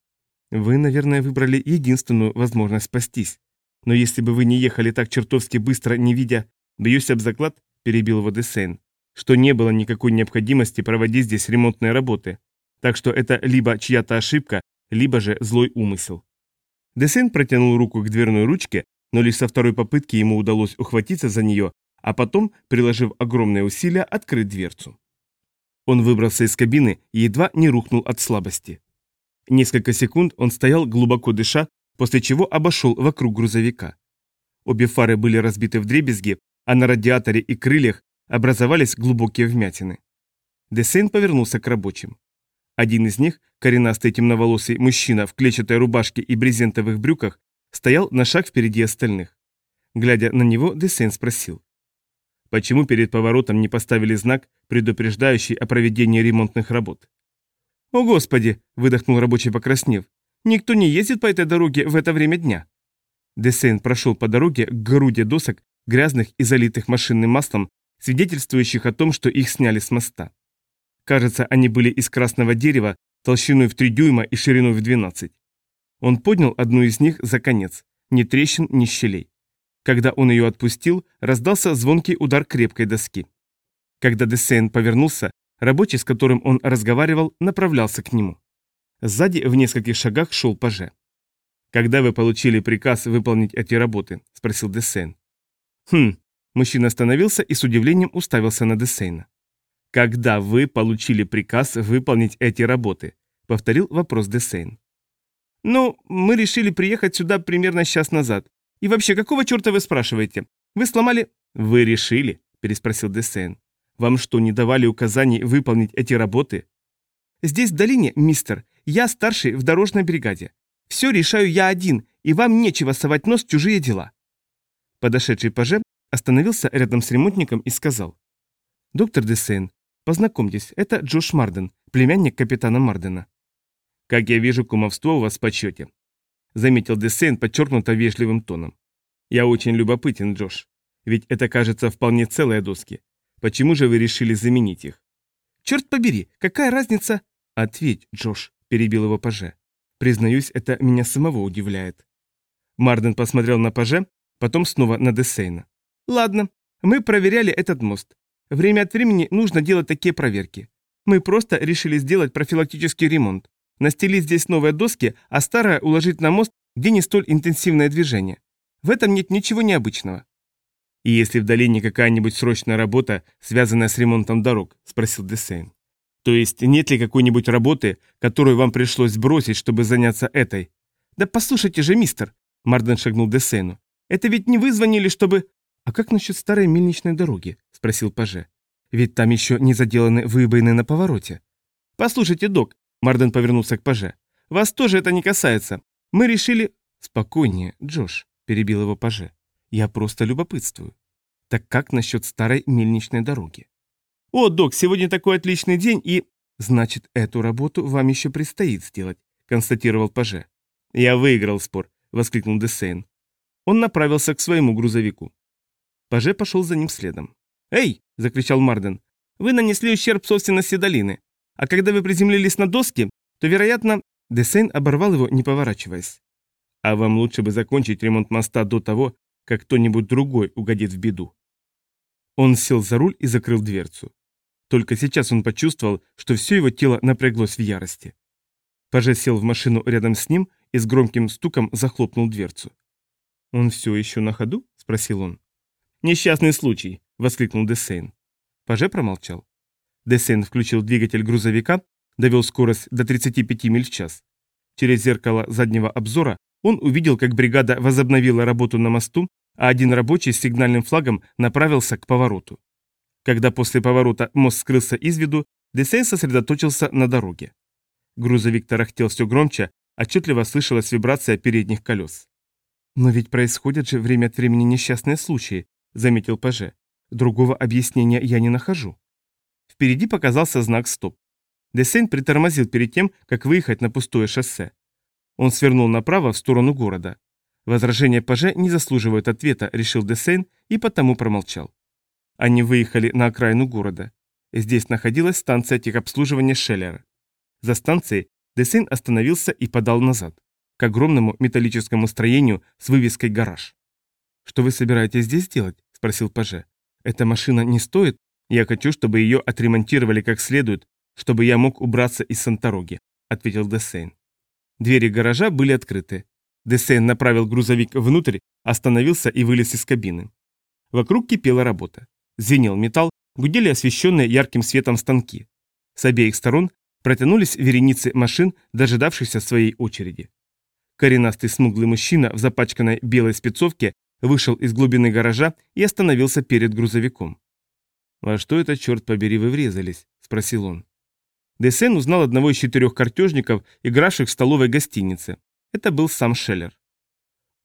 «Вы, наверное, выбрали единственную возможность спастись. Но если бы вы не ехали так чертовски быстро, не видя, бьюсь об заклад, перебил его Десейн, что не было никакой необходимости проводить здесь ремонтные работы. Так что это либо чья-то ошибка, либо же злой умысел. Десейн протянул руку к дверной ручке, но лишь со второй попытки ему удалось ухватиться за нее, а потом, приложив огромные усилия, открыть дверцу. Он выбрался из кабины и едва не рухнул от слабости. Несколько секунд он стоял, глубоко дыша, после чего обошел вокруг грузовика. Обе фары были разбиты в дребезги, а на радиаторе и крыльях образовались глубокие вмятины. Десейн повернулся к рабочим. Один из них, коренастый темноволосый мужчина в клетчатой рубашке и брезентовых брюках, стоял на шаг впереди остальных. Глядя на него, Десейн спросил. Почему перед поворотом не поставили знак, предупреждающий о проведении ремонтных работ? «О, Господи!» – выдохнул рабочий, покраснев. Никто не ездит по этой дороге в это время дня. Десейн прошел по дороге к груди досок, грязных и залитых машинным маслом, свидетельствующих о том, что их сняли с моста. Кажется, они были из красного дерева, толщиной в 3 дюйма и шириной в 12. Он поднял одну из них за конец, ни трещин, ни щелей. Когда он ее отпустил, раздался звонкий удар крепкой доски. Когда Десейн повернулся, рабочий, с которым он разговаривал, направлялся к нему. Сзади в нескольких шагах шел паже. «Когда вы получили приказ выполнить эти работы?» – спросил Десейн. «Хм». Мужчина остановился и с удивлением уставился на Десейна. «Когда вы получили приказ выполнить эти работы?» – повторил вопрос Десейн. «Ну, мы решили приехать сюда примерно час назад. И вообще, какого черта вы спрашиваете? Вы сломали...» «Вы решили?» – переспросил Десейн. «Вам что, не давали указаний выполнить эти работы?» «Здесь в долине, мистер, я старший в дорожной бригаде. Все решаю я один, и вам нечего совать нос в чужие дела». Подошедший паже остановился рядом с ремонтником и сказал. «Доктор Десейн, познакомьтесь, это Джош Марден, племянник капитана Мардена». «Как я вижу, кумовство у вас в почете», — заметил Десейн подчеркнуто вежливым тоном. «Я очень любопытен, Джош. Ведь это, кажется, вполне целые доски. Почему же вы решили заменить их?» «Черт побери, какая разница?» «Ответь, Джош», — перебил его Паже. «Признаюсь, это меня самого удивляет». Марден посмотрел на Паже, потом снова на Десейна. «Ладно, мы проверяли этот мост. Время от времени нужно делать такие проверки. Мы просто решили сделать профилактический ремонт. Настелить здесь новые доски, а старое уложить на мост, где не столь интенсивное движение. В этом нет ничего необычного. «И если в долине какая-нибудь срочная работа, связанная с ремонтом дорог?» – спросил Десейн. «То есть нет ли какой-нибудь работы, которую вам пришлось бросить, чтобы заняться этой?» «Да послушайте же, мистер!» – Марден шагнул Десейну. «Это ведь не вы звонили, чтобы...» «А как насчет старой мельничной дороги?» – спросил Паже. «Ведь там еще не заделаны выбоины на повороте». «Послушайте, док, Марден повернулся к Паже. «Вас тоже это не касается. Мы решили...» «Спокойнее, Джош», — перебил его Паже. «Я просто любопытствую. Так как насчет старой мельничной дороги?» «О, док, сегодня такой отличный день и...» «Значит, эту работу вам еще предстоит сделать», — констатировал Паже. «Я выиграл спор», — воскликнул Десейн. Он направился к своему грузовику. Паже пошел за ним следом. «Эй!» — закричал Марден. «Вы нанесли ущерб собственности долины. А когда вы приземлились на доски, то, вероятно, Десейн оборвал его, не поворачиваясь. А вам лучше бы закончить ремонт моста до того, как кто-нибудь другой угодит в беду. Он сел за руль и закрыл дверцу. Только сейчас он почувствовал, что все его тело напряглось в ярости. Паже сел в машину рядом с ним и с громким стуком захлопнул дверцу. «Он все еще на ходу?» – спросил он. «Несчастный случай!» – воскликнул Десейн. Паже промолчал. Десен включил двигатель грузовика, довел скорость до 35 миль в час. Через зеркало заднего обзора он увидел, как бригада возобновила работу на мосту, а один рабочий с сигнальным флагом направился к повороту. Когда после поворота мост скрылся из виду, Десен сосредоточился на дороге. Грузовик тарахтел все громче, отчетливо слышалась вибрация передних колес. «Но ведь происходят же время от времени несчастные случаи», — заметил Паже. «Другого объяснения я не нахожу». Впереди показался знак «Стоп». Десейн притормозил перед тем, как выехать на пустое шоссе. Он свернул направо в сторону города. Возражения Паже не заслуживают ответа, решил Десейн и потому промолчал. Они выехали на окраину города. Здесь находилась станция техобслуживания Шеллера. За станцией Десейн остановился и подал назад, к огромному металлическому строению с вывеской «Гараж». «Что вы собираетесь здесь делать?» – спросил Паже. «Эта машина не стоит «Я хочу, чтобы ее отремонтировали как следует, чтобы я мог убраться из Сантороги», — ответил Десейн. Двери гаража были открыты. Десейн направил грузовик внутрь, остановился и вылез из кабины. Вокруг кипела работа. Звенел металл, гудели освещенные ярким светом станки. С обеих сторон протянулись вереницы машин, дожидавшихся своей очереди. Коренастый смуглый мужчина в запачканной белой спецовке вышел из глубины гаража и остановился перед грузовиком. «Во что это, черт побери, вы врезались?» – спросил он. Десен узнал одного из четырех картежников, игравших в столовой гостинице. Это был сам Шеллер.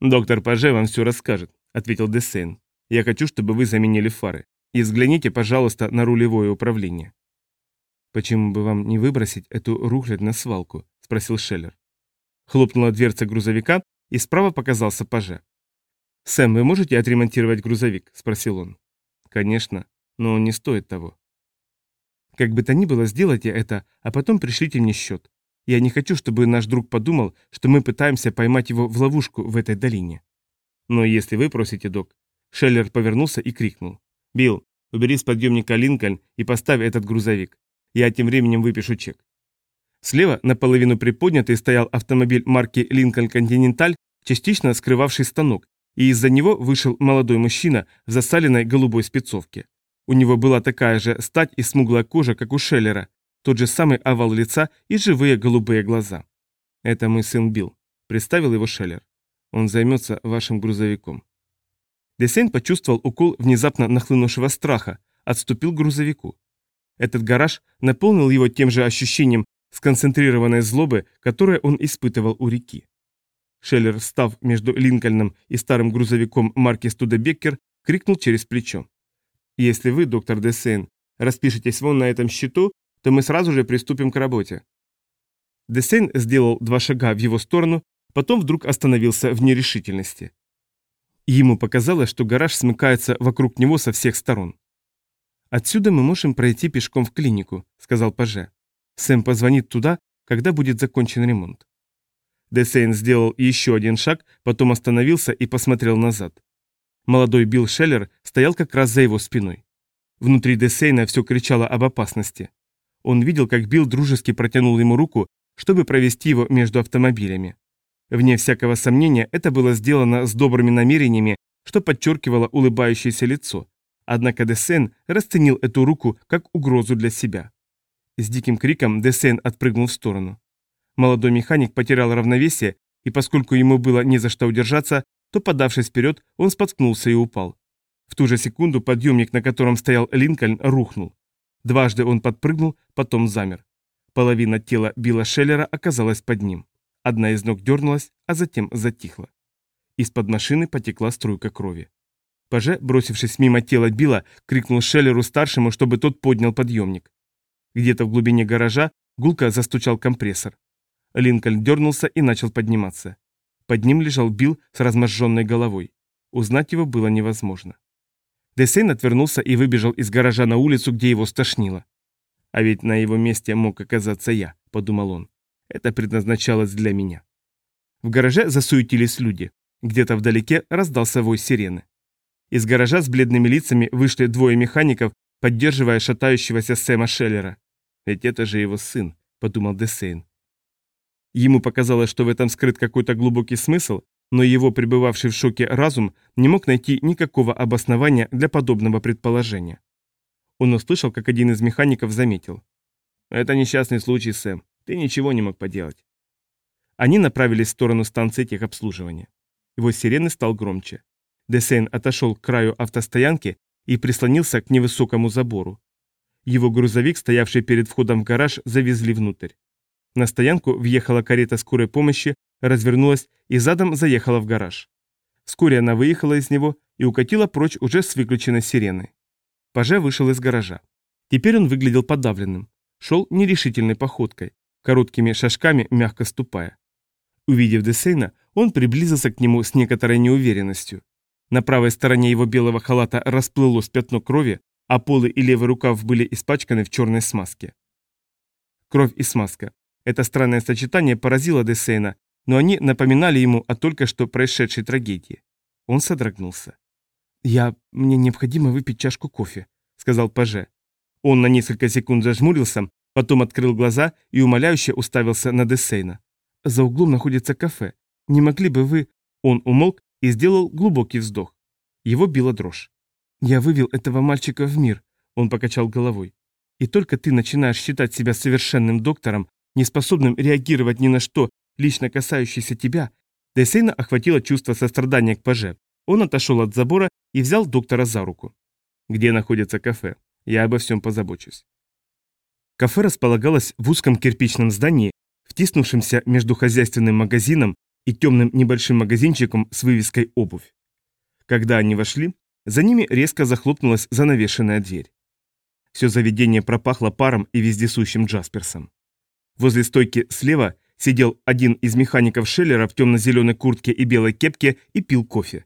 «Доктор Паже вам все расскажет», – ответил Десен. «Я хочу, чтобы вы заменили фары. И взгляните, пожалуйста, на рулевое управление». «Почему бы вам не выбросить эту рухлядь на свалку?» – спросил Шеллер. Хлопнула дверца грузовика, и справа показался Паже. «Сэм, вы можете отремонтировать грузовик?» – спросил он. «Конечно но не стоит того. Как бы то ни было, сделайте это, а потом пришлите мне счет. Я не хочу, чтобы наш друг подумал, что мы пытаемся поймать его в ловушку в этой долине. Но если вы просите, док... Шеллер повернулся и крикнул. «Билл, убери с подъемника Линкольн и поставь этот грузовик. Я тем временем выпишу чек». Слева, наполовину приподнятый, стоял автомобиль марки Lincoln Continental, частично скрывавший станок, и из-за него вышел молодой мужчина в засаленной голубой спецовке. У него была такая же стать и смуглая кожа, как у Шеллера, тот же самый овал лица и живые голубые глаза. «Это мой сын Билл», — представил его Шеллер. «Он займется вашим грузовиком». Десейн почувствовал укол внезапно нахлынувшего страха, отступил к грузовику. Этот гараж наполнил его тем же ощущением сконцентрированной злобы, которое он испытывал у реки. Шеллер, встав между Линкольном и старым грузовиком марки Студебеккер, крикнул через плечо. «Если вы, доктор Десейн, распишетесь вон на этом счету, то мы сразу же приступим к работе». Десейн сделал два шага в его сторону, потом вдруг остановился в нерешительности. Ему показалось, что гараж смыкается вокруг него со всех сторон. «Отсюда мы можем пройти пешком в клинику», — сказал Паже. «Сэм позвонит туда, когда будет закончен ремонт». Десейн сделал еще один шаг, потом остановился и посмотрел назад. Молодой Билл Шеллер стоял как раз за его спиной. Внутри Десейна все кричало об опасности. Он видел, как Билл дружески протянул ему руку, чтобы провести его между автомобилями. Вне всякого сомнения, это было сделано с добрыми намерениями, что подчеркивало улыбающееся лицо. Однако Десен расценил эту руку как угрозу для себя. С диким криком Десен отпрыгнул в сторону. Молодой механик потерял равновесие, и поскольку ему было не за что удержаться, то, подавшись вперед, он споткнулся и упал. В ту же секунду подъемник, на котором стоял Линкольн, рухнул. Дважды он подпрыгнул, потом замер. Половина тела Билла Шеллера оказалась под ним. Одна из ног дернулась, а затем затихла. Из-под машины потекла струйка крови. Паже, бросившись мимо тела Билла, крикнул Шеллеру-старшему, чтобы тот поднял подъемник. Где-то в глубине гаража гулко застучал компрессор. Линкольн дернулся и начал подниматься. Под ним лежал Билл с разможженной головой. Узнать его было невозможно. Десейн отвернулся и выбежал из гаража на улицу, где его стошнило. «А ведь на его месте мог оказаться я», — подумал он. Это предназначалось для меня. В гараже засуетились люди. Где-то вдалеке раздался вой сирены. Из гаража с бледными лицами вышли двое механиков, поддерживая шатающегося Сэма Шеллера. «Ведь это же его сын», — подумал Десейн. Ему показалось, что в этом скрыт какой-то глубокий смысл, но его пребывавший в шоке разум не мог найти никакого обоснования для подобного предположения. Он услышал, как один из механиков заметил. «Это несчастный случай, Сэм. Ты ничего не мог поделать. Они направились в сторону станции техобслуживания. Его сирены стал громче. Десейн отошел к краю автостоянки и прислонился к невысокому забору. Его грузовик, стоявший перед входом в гараж, завезли внутрь. На стоянку въехала карета скорой помощи, развернулась и задом заехала в гараж. Вскоре она выехала из него и укатила прочь уже с выключенной сиреной. Паже вышел из гаража. Теперь он выглядел подавленным. Шел нерешительной походкой короткими шажками мягко ступая. Увидев Десейна, он приблизился к нему с некоторой неуверенностью. На правой стороне его белого халата расплылось пятно крови, а полы и левый рукав были испачканы в черной смазке. Кровь и смазка. Это странное сочетание поразило Десейна, но они напоминали ему о только что происшедшей трагедии. Он содрогнулся. «Я... мне необходимо выпить чашку кофе», — сказал Паже. Он на несколько секунд зажмурился, Потом открыл глаза и умоляюще уставился на Десейна. «За углом находится кафе. Не могли бы вы...» Он умолк и сделал глубокий вздох. Его била дрожь. «Я вывел этого мальчика в мир», — он покачал головой. «И только ты начинаешь считать себя совершенным доктором, неспособным реагировать ни на что, лично касающееся тебя». Десейна охватило чувство сострадания к паже. Он отошел от забора и взял доктора за руку. «Где находится кафе? Я обо всем позабочусь». Кафе располагалось в узком кирпичном здании, втиснувшемся между хозяйственным магазином и темным небольшим магазинчиком с вывеской «Обувь». Когда они вошли, за ними резко захлопнулась занавешенная дверь. Все заведение пропахло паром и вездесущим Джасперсом. Возле стойки слева сидел один из механиков Шеллера в темно-зеленой куртке и белой кепке и пил кофе.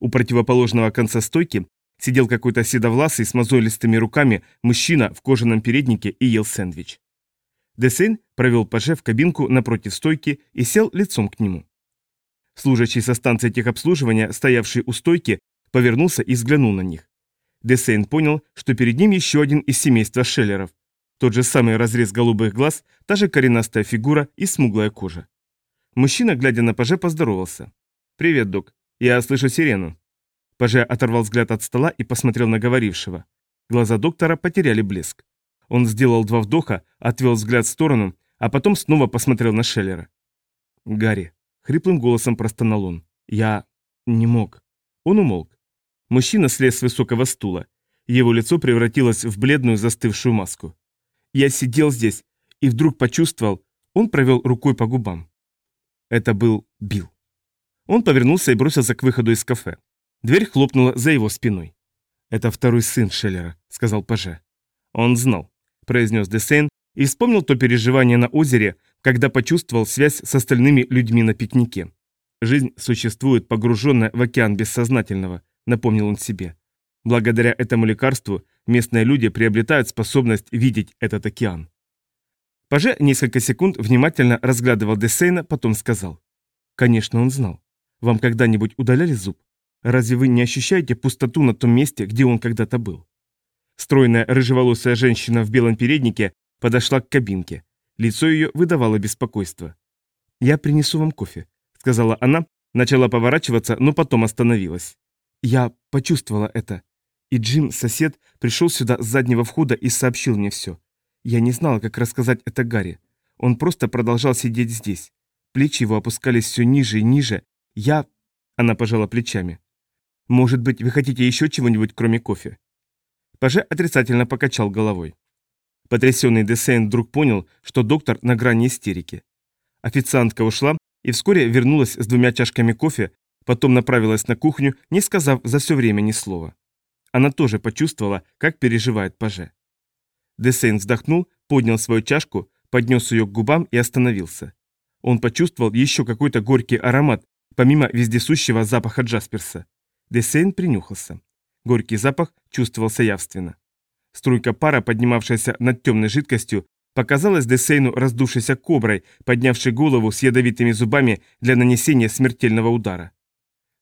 У противоположного конца стойки Сидел какой-то седовласый с мозолистыми руками мужчина в кожаном переднике и ел сэндвич. Десейн провел паже в кабинку напротив стойки и сел лицом к нему. Служащий со станции техобслуживания, стоявший у стойки, повернулся и взглянул на них. Десейн понял, что перед ним еще один из семейства Шеллеров. Тот же самый разрез голубых глаз, та же коренастая фигура и смуглая кожа. Мужчина, глядя на паже, поздоровался. «Привет, док. Я слышу сирену». Паже оторвал взгляд от стола и посмотрел на говорившего. Глаза доктора потеряли блеск. Он сделал два вдоха, отвел взгляд в сторону, а потом снова посмотрел на Шеллера. «Гарри», — хриплым голосом простонал он, — «я не мог». Он умолк. Мужчина слез с высокого стула. Его лицо превратилось в бледную застывшую маску. Я сидел здесь и вдруг почувствовал, он провел рукой по губам. Это был Билл. Он повернулся и бросился к выходу из кафе. Дверь хлопнула за его спиной. «Это второй сын Шеллера», — сказал Паже. Он знал произнес Десейн и вспомнил то переживание на озере, когда почувствовал связь с остальными людьми на пикнике. Жизнь существует погруженная в океан бессознательного, напомнил он себе. Благодаря этому лекарству местные люди приобретают способность видеть этот океан. Паже несколько секунд внимательно разглядывал Десейна, потом сказал. «Конечно, он знал. Вам когда-нибудь удаляли зуб? Разве вы не ощущаете пустоту на том месте, где он когда-то был?» Стройная рыжеволосая женщина в белом переднике подошла к кабинке. Лицо ее выдавало беспокойство. «Я принесу вам кофе», — сказала она, начала поворачиваться, но потом остановилась. «Я почувствовала это. И Джим, сосед, пришел сюда с заднего входа и сообщил мне все. Я не знала, как рассказать это Гарри. Он просто продолжал сидеть здесь. Плечи его опускались все ниже и ниже. Я...» Она пожала плечами. «Может быть, вы хотите еще чего-нибудь, кроме кофе?» Паже отрицательно покачал головой. Потрясенный Десейн вдруг понял, что доктор на грани истерики. Официантка ушла и вскоре вернулась с двумя чашками кофе, потом направилась на кухню, не сказав за все время ни слова. Она тоже почувствовала, как переживает Паже. Десейн вздохнул, поднял свою чашку, поднес ее к губам и остановился. Он почувствовал еще какой-то горький аромат, помимо вездесущего запаха Джасперса. Десейн принюхался. Горький запах чувствовался явственно. Струйка пара, поднимавшаяся над темной жидкостью, показалась Десейну раздувшейся коброй, поднявшей голову с ядовитыми зубами для нанесения смертельного удара.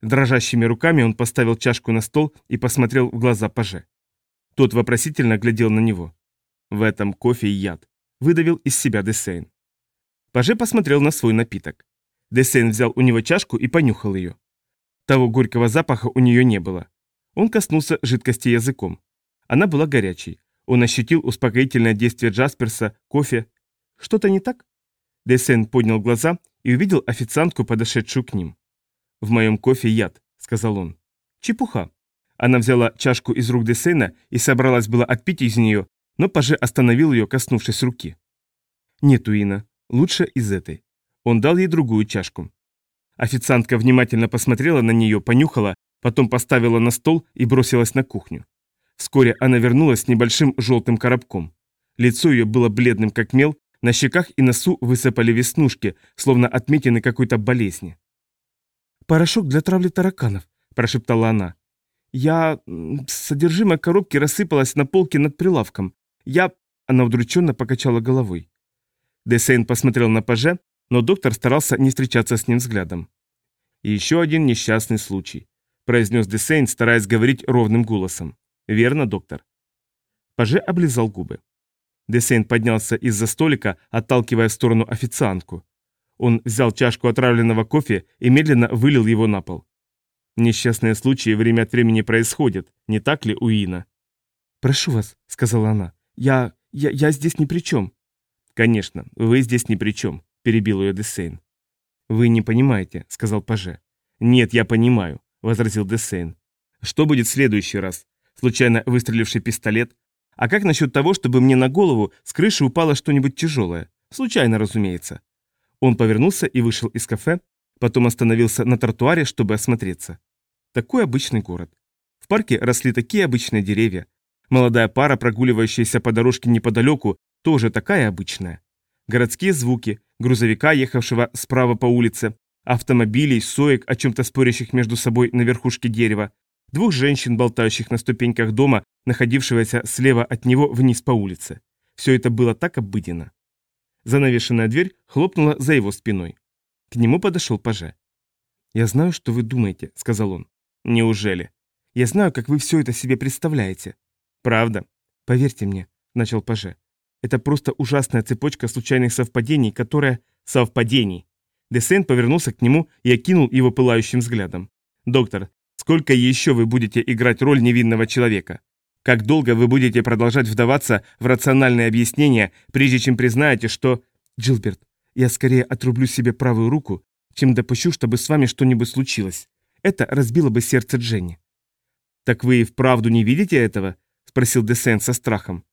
Дрожащими руками он поставил чашку на стол и посмотрел в глаза Паже. Тот вопросительно глядел на него. В этом кофе яд. Выдавил из себя Десейн. Паже посмотрел на свой напиток. Десейн взял у него чашку и понюхал ее. Того горького запаха у нее не было. Он коснулся жидкости языком. Она была горячей. Он ощутил успокоительное действие Джасперса, кофе. Что-то не так? Десен поднял глаза и увидел официантку, подошедшую к ним. «В моем кофе яд», — сказал он. «Чепуха». Она взяла чашку из рук Десена и собралась было отпить из нее, но Паже остановил ее, коснувшись руки. «Нет, Уина, лучше из этой». Он дал ей другую чашку. Официантка внимательно посмотрела на нее, понюхала потом поставила на стол и бросилась на кухню. Вскоре она вернулась с небольшим желтым коробком. Лицо ее было бледным, как мел, на щеках и носу высыпали веснушки, словно отметины какой-то болезни. «Порошок для травли тараканов», – прошептала она. «Я... содержимое коробки рассыпалось на полке над прилавком. Я...» Она удрученно покачала головой. Десейн посмотрел на паже, но доктор старался не встречаться с ним взглядом. И еще один несчастный случай произнес Десейн, стараясь говорить ровным голосом. «Верно, доктор?» Паже облизал губы. Десейн поднялся из-за столика, отталкивая в сторону официантку. Он взял чашку отравленного кофе и медленно вылил его на пол. «Несчастные случаи время от времени происходят, не так ли, Уина?» «Прошу вас», — сказала она, — «я... я... я здесь ни при чем». «Конечно, вы здесь ни при чем», — перебил ее Десейн. «Вы не понимаете», — сказал Паже. «Нет, я понимаю. — возразил Десейн. «Что будет в следующий раз? Случайно выстреливший пистолет? А как насчет того, чтобы мне на голову с крыши упало что-нибудь тяжелое? Случайно, разумеется». Он повернулся и вышел из кафе, потом остановился на тротуаре, чтобы осмотреться. Такой обычный город. В парке росли такие обычные деревья. Молодая пара, прогуливающаяся по дорожке неподалеку, тоже такая обычная. Городские звуки, грузовика, ехавшего справа по улице, автомобилей, соек, о чем-то спорящих между собой на верхушке дерева, двух женщин, болтающих на ступеньках дома, находившегося слева от него вниз по улице. Все это было так обыденно. Занавешенная дверь хлопнула за его спиной. К нему подошел Паже. «Я знаю, что вы думаете», — сказал он. «Неужели?» «Я знаю, как вы все это себе представляете». «Правда?» «Поверьте мне», — начал Паже. «Это просто ужасная цепочка случайных совпадений, которая...» «Совпадений!» Десен повернулся к нему и окинул его пылающим взглядом. «Доктор, сколько еще вы будете играть роль невинного человека? Как долго вы будете продолжать вдаваться в рациональные объяснения, прежде чем признаете, что... Джилберт, я скорее отрублю себе правую руку, чем допущу, чтобы с вами что-нибудь случилось. Это разбило бы сердце Дженни. «Так вы и вправду не видите этого?» – спросил Десен со страхом.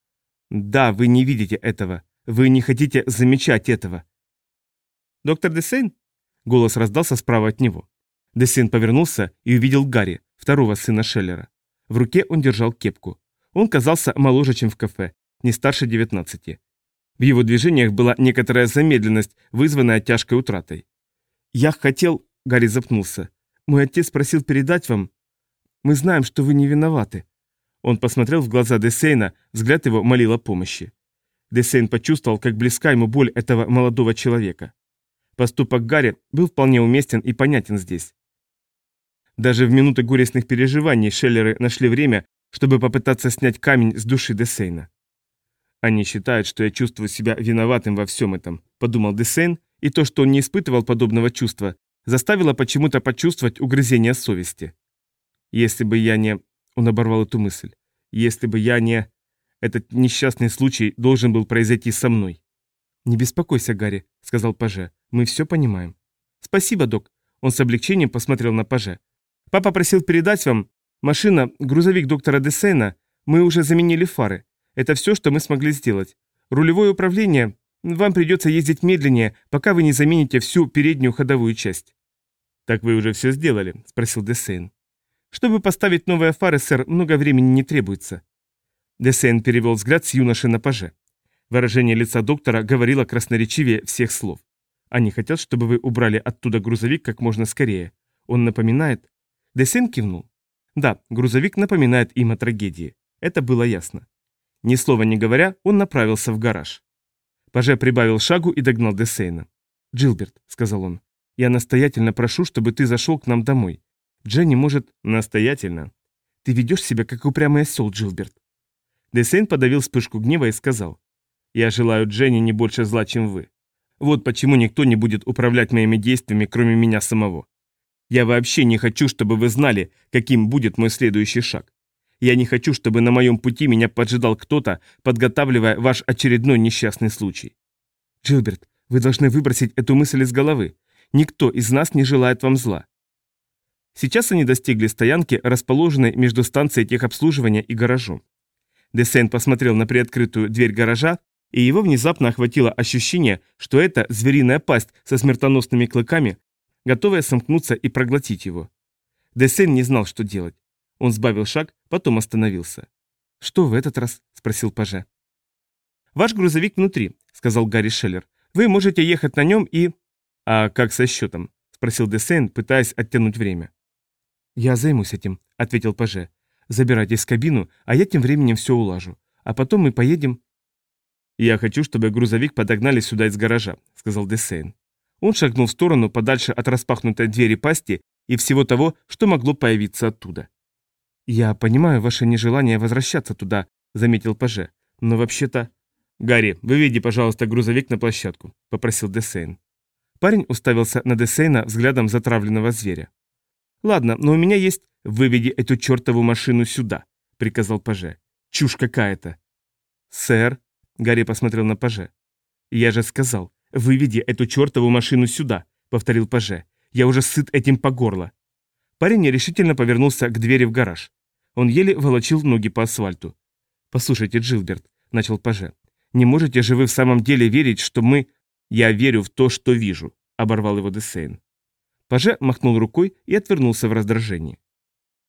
«Да, вы не видите этого. Вы не хотите замечать этого». «Доктор Десен?» – голос раздался справа от него. Десен повернулся и увидел Гарри, второго сына Шеллера. В руке он держал кепку. Он казался моложе, чем в кафе, не старше 19. В его движениях была некоторая замедленность, вызванная тяжкой утратой. «Я хотел...» — Гарри запнулся. «Мой отец просил передать вам... Мы знаем, что вы не виноваты». Он посмотрел в глаза Десейна, взгляд его молил о помощи. Десейн почувствовал, как близка ему боль этого молодого человека. Поступок Гарри был вполне уместен и понятен здесь. Даже в минуты горестных переживаний Шеллеры нашли время, чтобы попытаться снять камень с души Десейна. «Они считают, что я чувствую себя виноватым во всем этом», — подумал Десейн, и то, что он не испытывал подобного чувства, заставило почему-то почувствовать угрызение совести. «Если бы я не...» — он оборвал эту мысль. «Если бы я не...» Этот несчастный случай должен был произойти со мной. «Не беспокойся, Гарри», — сказал Паже. «Мы все понимаем». «Спасибо, док». Он с облегчением посмотрел на Паже. Папа просил передать вам. Машина, грузовик доктора Десейна. Мы уже заменили фары. Это все, что мы смогли сделать. Рулевое управление. Вам придется ездить медленнее, пока вы не замените всю переднюю ходовую часть. «Так вы уже все сделали?» – спросил Десейн. «Чтобы поставить новые фары, сэр, много времени не требуется». Десейн перевел взгляд с юноши на паже. Выражение лица доктора говорило красноречивее всех слов. «Они хотят, чтобы вы убрали оттуда грузовик как можно скорее. Он напоминает, Десен кивнул. Да, грузовик напоминает им о трагедии. Это было ясно. Ни слова не говоря, он направился в гараж. Паже прибавил шагу и догнал Десейна. «Джилберт», — сказал он, — «я настоятельно прошу, чтобы ты зашел к нам домой. Дженни может...» «Настоятельно». «Ты ведешь себя, как упрямый осел, Джилберт». Десейн подавил вспышку гнева и сказал, «Я желаю Дженни не больше зла, чем вы. Вот почему никто не будет управлять моими действиями, кроме меня самого. Я вообще не хочу, чтобы вы знали, каким будет мой следующий шаг. Я не хочу, чтобы на моем пути меня поджидал кто-то, подготавливая ваш очередной несчастный случай. Джилберт, вы должны выбросить эту мысль из головы. Никто из нас не желает вам зла. Сейчас они достигли стоянки, расположенной между станцией техобслуживания и гаражом. Десен посмотрел на приоткрытую дверь гаража, и его внезапно охватило ощущение, что это звериная пасть со смертоносными клыками готовая сомкнуться и проглотить его. Десен не знал, что делать. Он сбавил шаг, потом остановился. «Что в этот раз?» – спросил Паже. «Ваш грузовик внутри», – сказал Гарри Шеллер. «Вы можете ехать на нем и...» «А как со счетом?» – спросил Десен, пытаясь оттянуть время. «Я займусь этим», – ответил Паже. «Забирайтесь в кабину, а я тем временем все улажу. А потом мы поедем...» «Я хочу, чтобы грузовик подогнали сюда из гаража», – сказал Десейн. Он шагнул в сторону подальше от распахнутой двери пасти и всего того, что могло появиться оттуда. «Я понимаю ваше нежелание возвращаться туда», — заметил Паже. «Но вообще-то...» «Гарри, выведи, пожалуйста, грузовик на площадку», — попросил Десейн. Парень уставился на Десейна взглядом затравленного зверя. «Ладно, но у меня есть... Выведи эту чертову машину сюда», — приказал Паже. «Чушь какая-то». «Сэр», — Гарри посмотрел на Паже. «Я же сказал, «Выведи эту чертову машину сюда», — повторил Паже. «Я уже сыт этим по горло». Парень нерешительно повернулся к двери в гараж. Он еле волочил ноги по асфальту. «Послушайте, Джилберт», — начал Паже, — «не можете же вы в самом деле верить, что мы...» «Я верю в то, что вижу», — оборвал его Десейн. Паже махнул рукой и отвернулся в раздражении.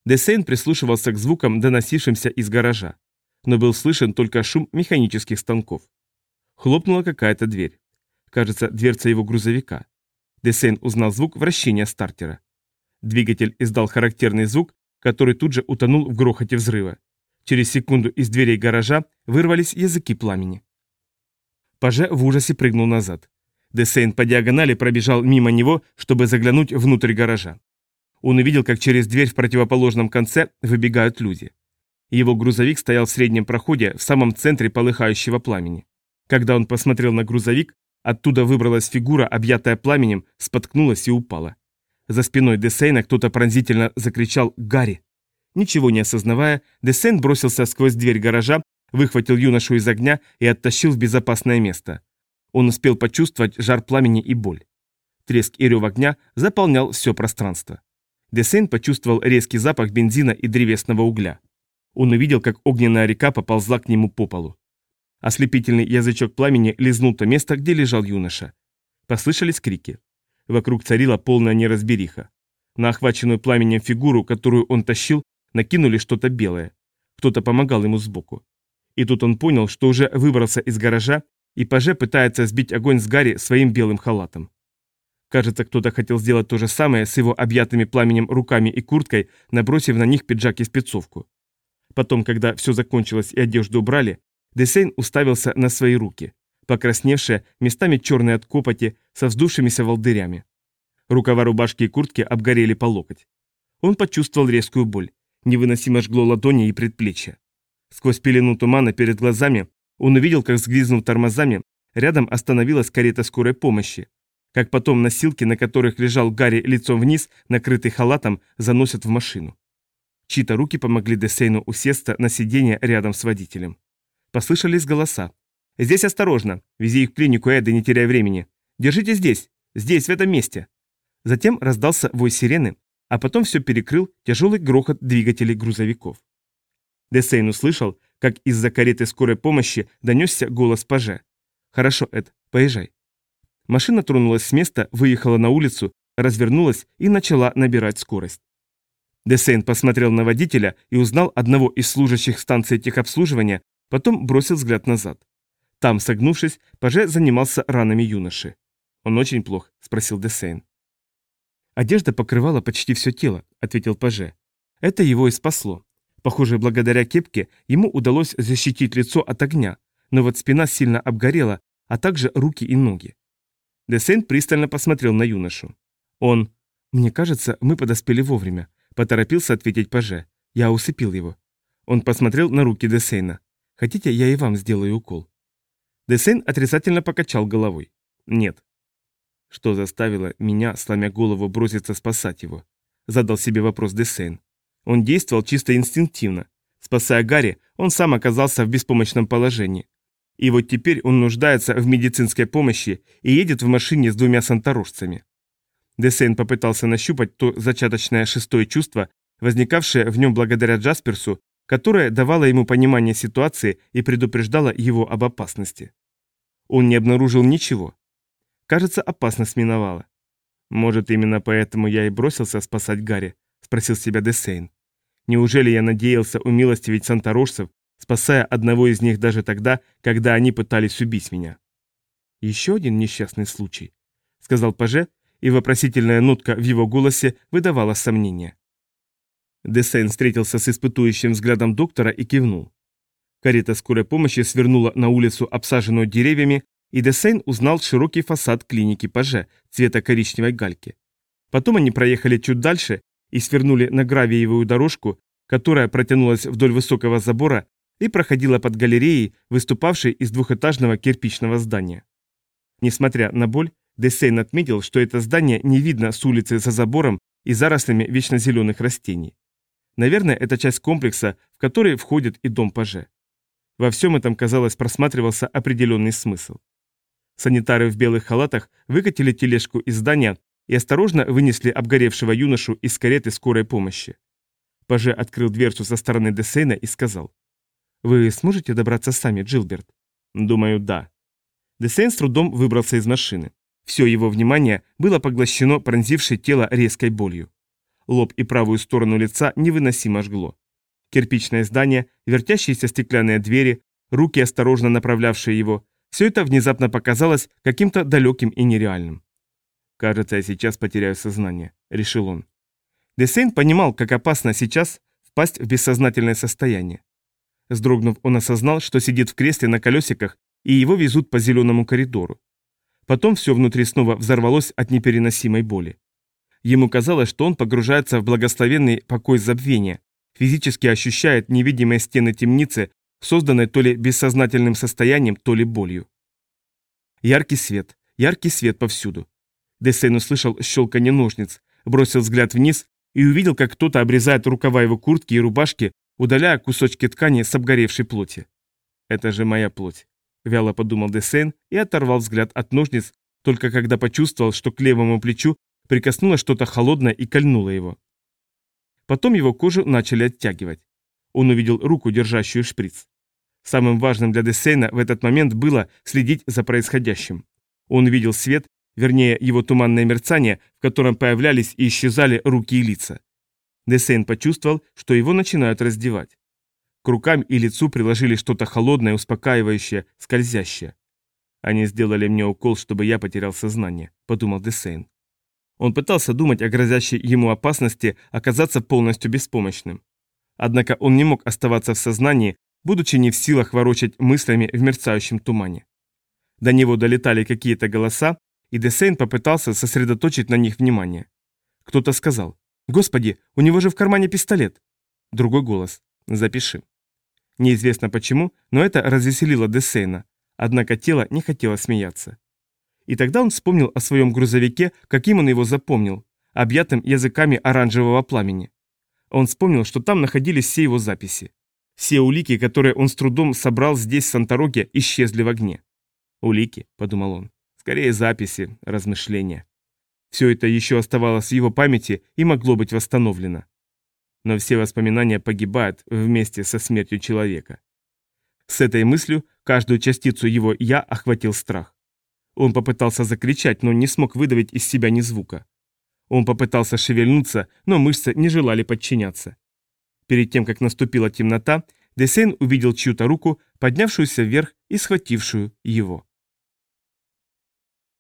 Десейн прислушивался к звукам, доносившимся из гаража, но был слышен только шум механических станков. Хлопнула какая-то дверь. Кажется, дверца его грузовика. Десейн узнал звук вращения стартера. Двигатель издал характерный звук, который тут же утонул в грохоте взрыва. Через секунду из дверей гаража вырвались языки пламени. Паже в ужасе прыгнул назад. Десейн по диагонали пробежал мимо него, чтобы заглянуть внутрь гаража. Он увидел, как через дверь в противоположном конце выбегают люди. Его грузовик стоял в среднем проходе, в самом центре полыхающего пламени. Когда он посмотрел на грузовик, оттуда выбралась фигура, объятая пламенем, споткнулась и упала. За спиной Десейна кто-то пронзительно закричал «Гарри!». Ничего не осознавая, Десейн бросился сквозь дверь гаража, выхватил юношу из огня и оттащил в безопасное место. Он успел почувствовать жар пламени и боль. Треск и рев огня заполнял все пространство. Десейн почувствовал резкий запах бензина и древесного угля. Он увидел, как огненная река поползла к нему по полу. Ослепительный язычок пламени лизнул то место, где лежал юноша. Послышались крики. Вокруг царила полная неразбериха. На охваченную пламенем фигуру, которую он тащил, накинули что-то белое. Кто-то помогал ему сбоку. И тут он понял, что уже выбрался из гаража, и Паже пытается сбить огонь с Гарри своим белым халатом. Кажется, кто-то хотел сделать то же самое с его объятыми пламенем руками и курткой, набросив на них пиджак и спецовку. Потом, когда все закончилось и одежду убрали, Десейн уставился на свои руки, покрасневшие, местами черные от копоти, со вздувшимися волдырями. Рукава рубашки и куртки обгорели по локоть. Он почувствовал резкую боль, невыносимо жгло ладони и предплечья. Сквозь пелену тумана перед глазами он увидел, как, сгризнув тормозами, рядом остановилась карета скорой помощи, как потом носилки, на которых лежал Гарри лицом вниз, накрытый халатом, заносят в машину. Чьи-то руки помогли Десейну усесться на сиденье рядом с водителем. Послышались голоса. «Здесь осторожно! Вези их в клинику, Эда, не теряя времени! Держите здесь! Здесь, в этом месте!» Затем раздался вой сирены, а потом все перекрыл тяжелый грохот двигателей грузовиков. Десейн услышал, как из-за кареты скорой помощи донесся голос паже. «Хорошо, Эд, поезжай». Машина тронулась с места, выехала на улицу, развернулась и начала набирать скорость. Десейн посмотрел на водителя и узнал одного из служащих станции техобслуживания, потом бросил взгляд назад. Там, согнувшись, Паже занимался ранами юноши. «Он очень плох?» – спросил Десейн. «Одежда покрывала почти все тело», – ответил Паже. «Это его и спасло. Похоже, благодаря кепке ему удалось защитить лицо от огня, но вот спина сильно обгорела, а также руки и ноги». Десейн пристально посмотрел на юношу. Он... «Мне кажется, мы подоспели вовремя. Поторопился ответить Паже. Я усыпил его. Он посмотрел на руки Десейна. Хотите, я и вам сделаю укол? Десейн отрицательно покачал головой. Нет. Что заставило меня, сломя голову, броситься спасать его? Задал себе вопрос Десейн. Он действовал чисто инстинктивно. Спасая Гарри, он сам оказался в беспомощном положении. И вот теперь он нуждается в медицинской помощи и едет в машине с двумя санторожцами. Десейн попытался нащупать то зачаточное шестое чувство, возникавшее в нем благодаря Джасперсу, которое давало ему понимание ситуации и предупреждало его об опасности. Он не обнаружил ничего. Кажется, опасность миновала. «Может, именно поэтому я и бросился спасать Гарри?» – спросил себя Десейн. «Неужели я надеялся умилостивить санторожцев, спасая одного из них даже тогда, когда они пытались убить меня?» «Еще один несчастный случай», – сказал Паже, и вопросительная нотка в его голосе выдавала сомнение. Десейн встретился с испытующим взглядом доктора и кивнул. Карета скорой помощи свернула на улицу, обсаженную деревьями, и Десейн узнал широкий фасад клиники Паже цвета коричневой гальки. Потом они проехали чуть дальше и свернули на гравиевую дорожку, которая протянулась вдоль высокого забора и проходила под галереей, выступавшей из двухэтажного кирпичного здания. Несмотря на боль, Десейн отметил, что это здание не видно с улицы за забором и зарослями вечно растений. Наверное, это часть комплекса, в который входит и дом Паже. Во всем этом, казалось, просматривался определенный смысл. Санитары в белых халатах выкатили тележку из здания и осторожно вынесли обгоревшего юношу из кареты скорой помощи. Паже открыл дверцу со стороны Десейна и сказал. «Вы сможете добраться сами, Джилберт?» «Думаю, да». Десейн с трудом выбрался из машины. Все его внимание было поглощено пронзившей тело резкой болью. Лоб и правую сторону лица невыносимо жгло. Кирпичное здание, вертящиеся стеклянные двери, руки, осторожно направлявшие его, все это внезапно показалось каким-то далеким и нереальным. «Кажется, я сейчас потеряю сознание», — решил он. Десейн понимал, как опасно сейчас впасть в бессознательное состояние. Сдрогнув, он осознал, что сидит в кресле на колесиках и его везут по зеленому коридору. Потом все внутри снова взорвалось от непереносимой боли. Ему казалось, что он погружается в благословенный покой забвения, физически ощущает невидимые стены темницы, созданной то ли бессознательным состоянием, то ли болью. Яркий свет, яркий свет повсюду. Десейн услышал щелканье ножниц, бросил взгляд вниз и увидел, как кто-то обрезает рукава его куртки и рубашки, удаляя кусочки ткани с обгоревшей плоти. «Это же моя плоть», — вяло подумал Десейн и оторвал взгляд от ножниц, только когда почувствовал, что к левому плечу прикоснулось что-то холодное и кольнуло его. Потом его кожу начали оттягивать. Он увидел руку, держащую шприц. Самым важным для Десейна в этот момент было следить за происходящим. Он видел свет, вернее его туманное мерцание, в котором появлялись и исчезали руки и лица. Десейн почувствовал, что его начинают раздевать. К рукам и лицу приложили что-то холодное, успокаивающее, скользящее. «Они сделали мне укол, чтобы я потерял сознание», — подумал Десейн. Он пытался думать о грозящей ему опасности оказаться полностью беспомощным. Однако он не мог оставаться в сознании, будучи не в силах ворочать мыслями в мерцающем тумане. До него долетали какие-то голоса, и Десейн попытался сосредоточить на них внимание. Кто-то сказал, «Господи, у него же в кармане пистолет!» Другой голос, «Запиши». Неизвестно почему, но это развеселило Десейна, однако тело не хотело смеяться. И тогда он вспомнил о своем грузовике, каким он его запомнил, объятым языками оранжевого пламени. Он вспомнил, что там находились все его записи. Все улики, которые он с трудом собрал здесь, в Сантороге, исчезли в огне. «Улики», — подумал он, — «скорее записи, размышления». Все это еще оставалось в его памяти и могло быть восстановлено. Но все воспоминания погибают вместе со смертью человека. С этой мыслью каждую частицу его «я» охватил страх. Он попытался закричать, но не смог выдавить из себя ни звука. Он попытался шевельнуться, но мышцы не желали подчиняться. Перед тем, как наступила темнота, Десейн увидел чью-то руку, поднявшуюся вверх и схватившую его.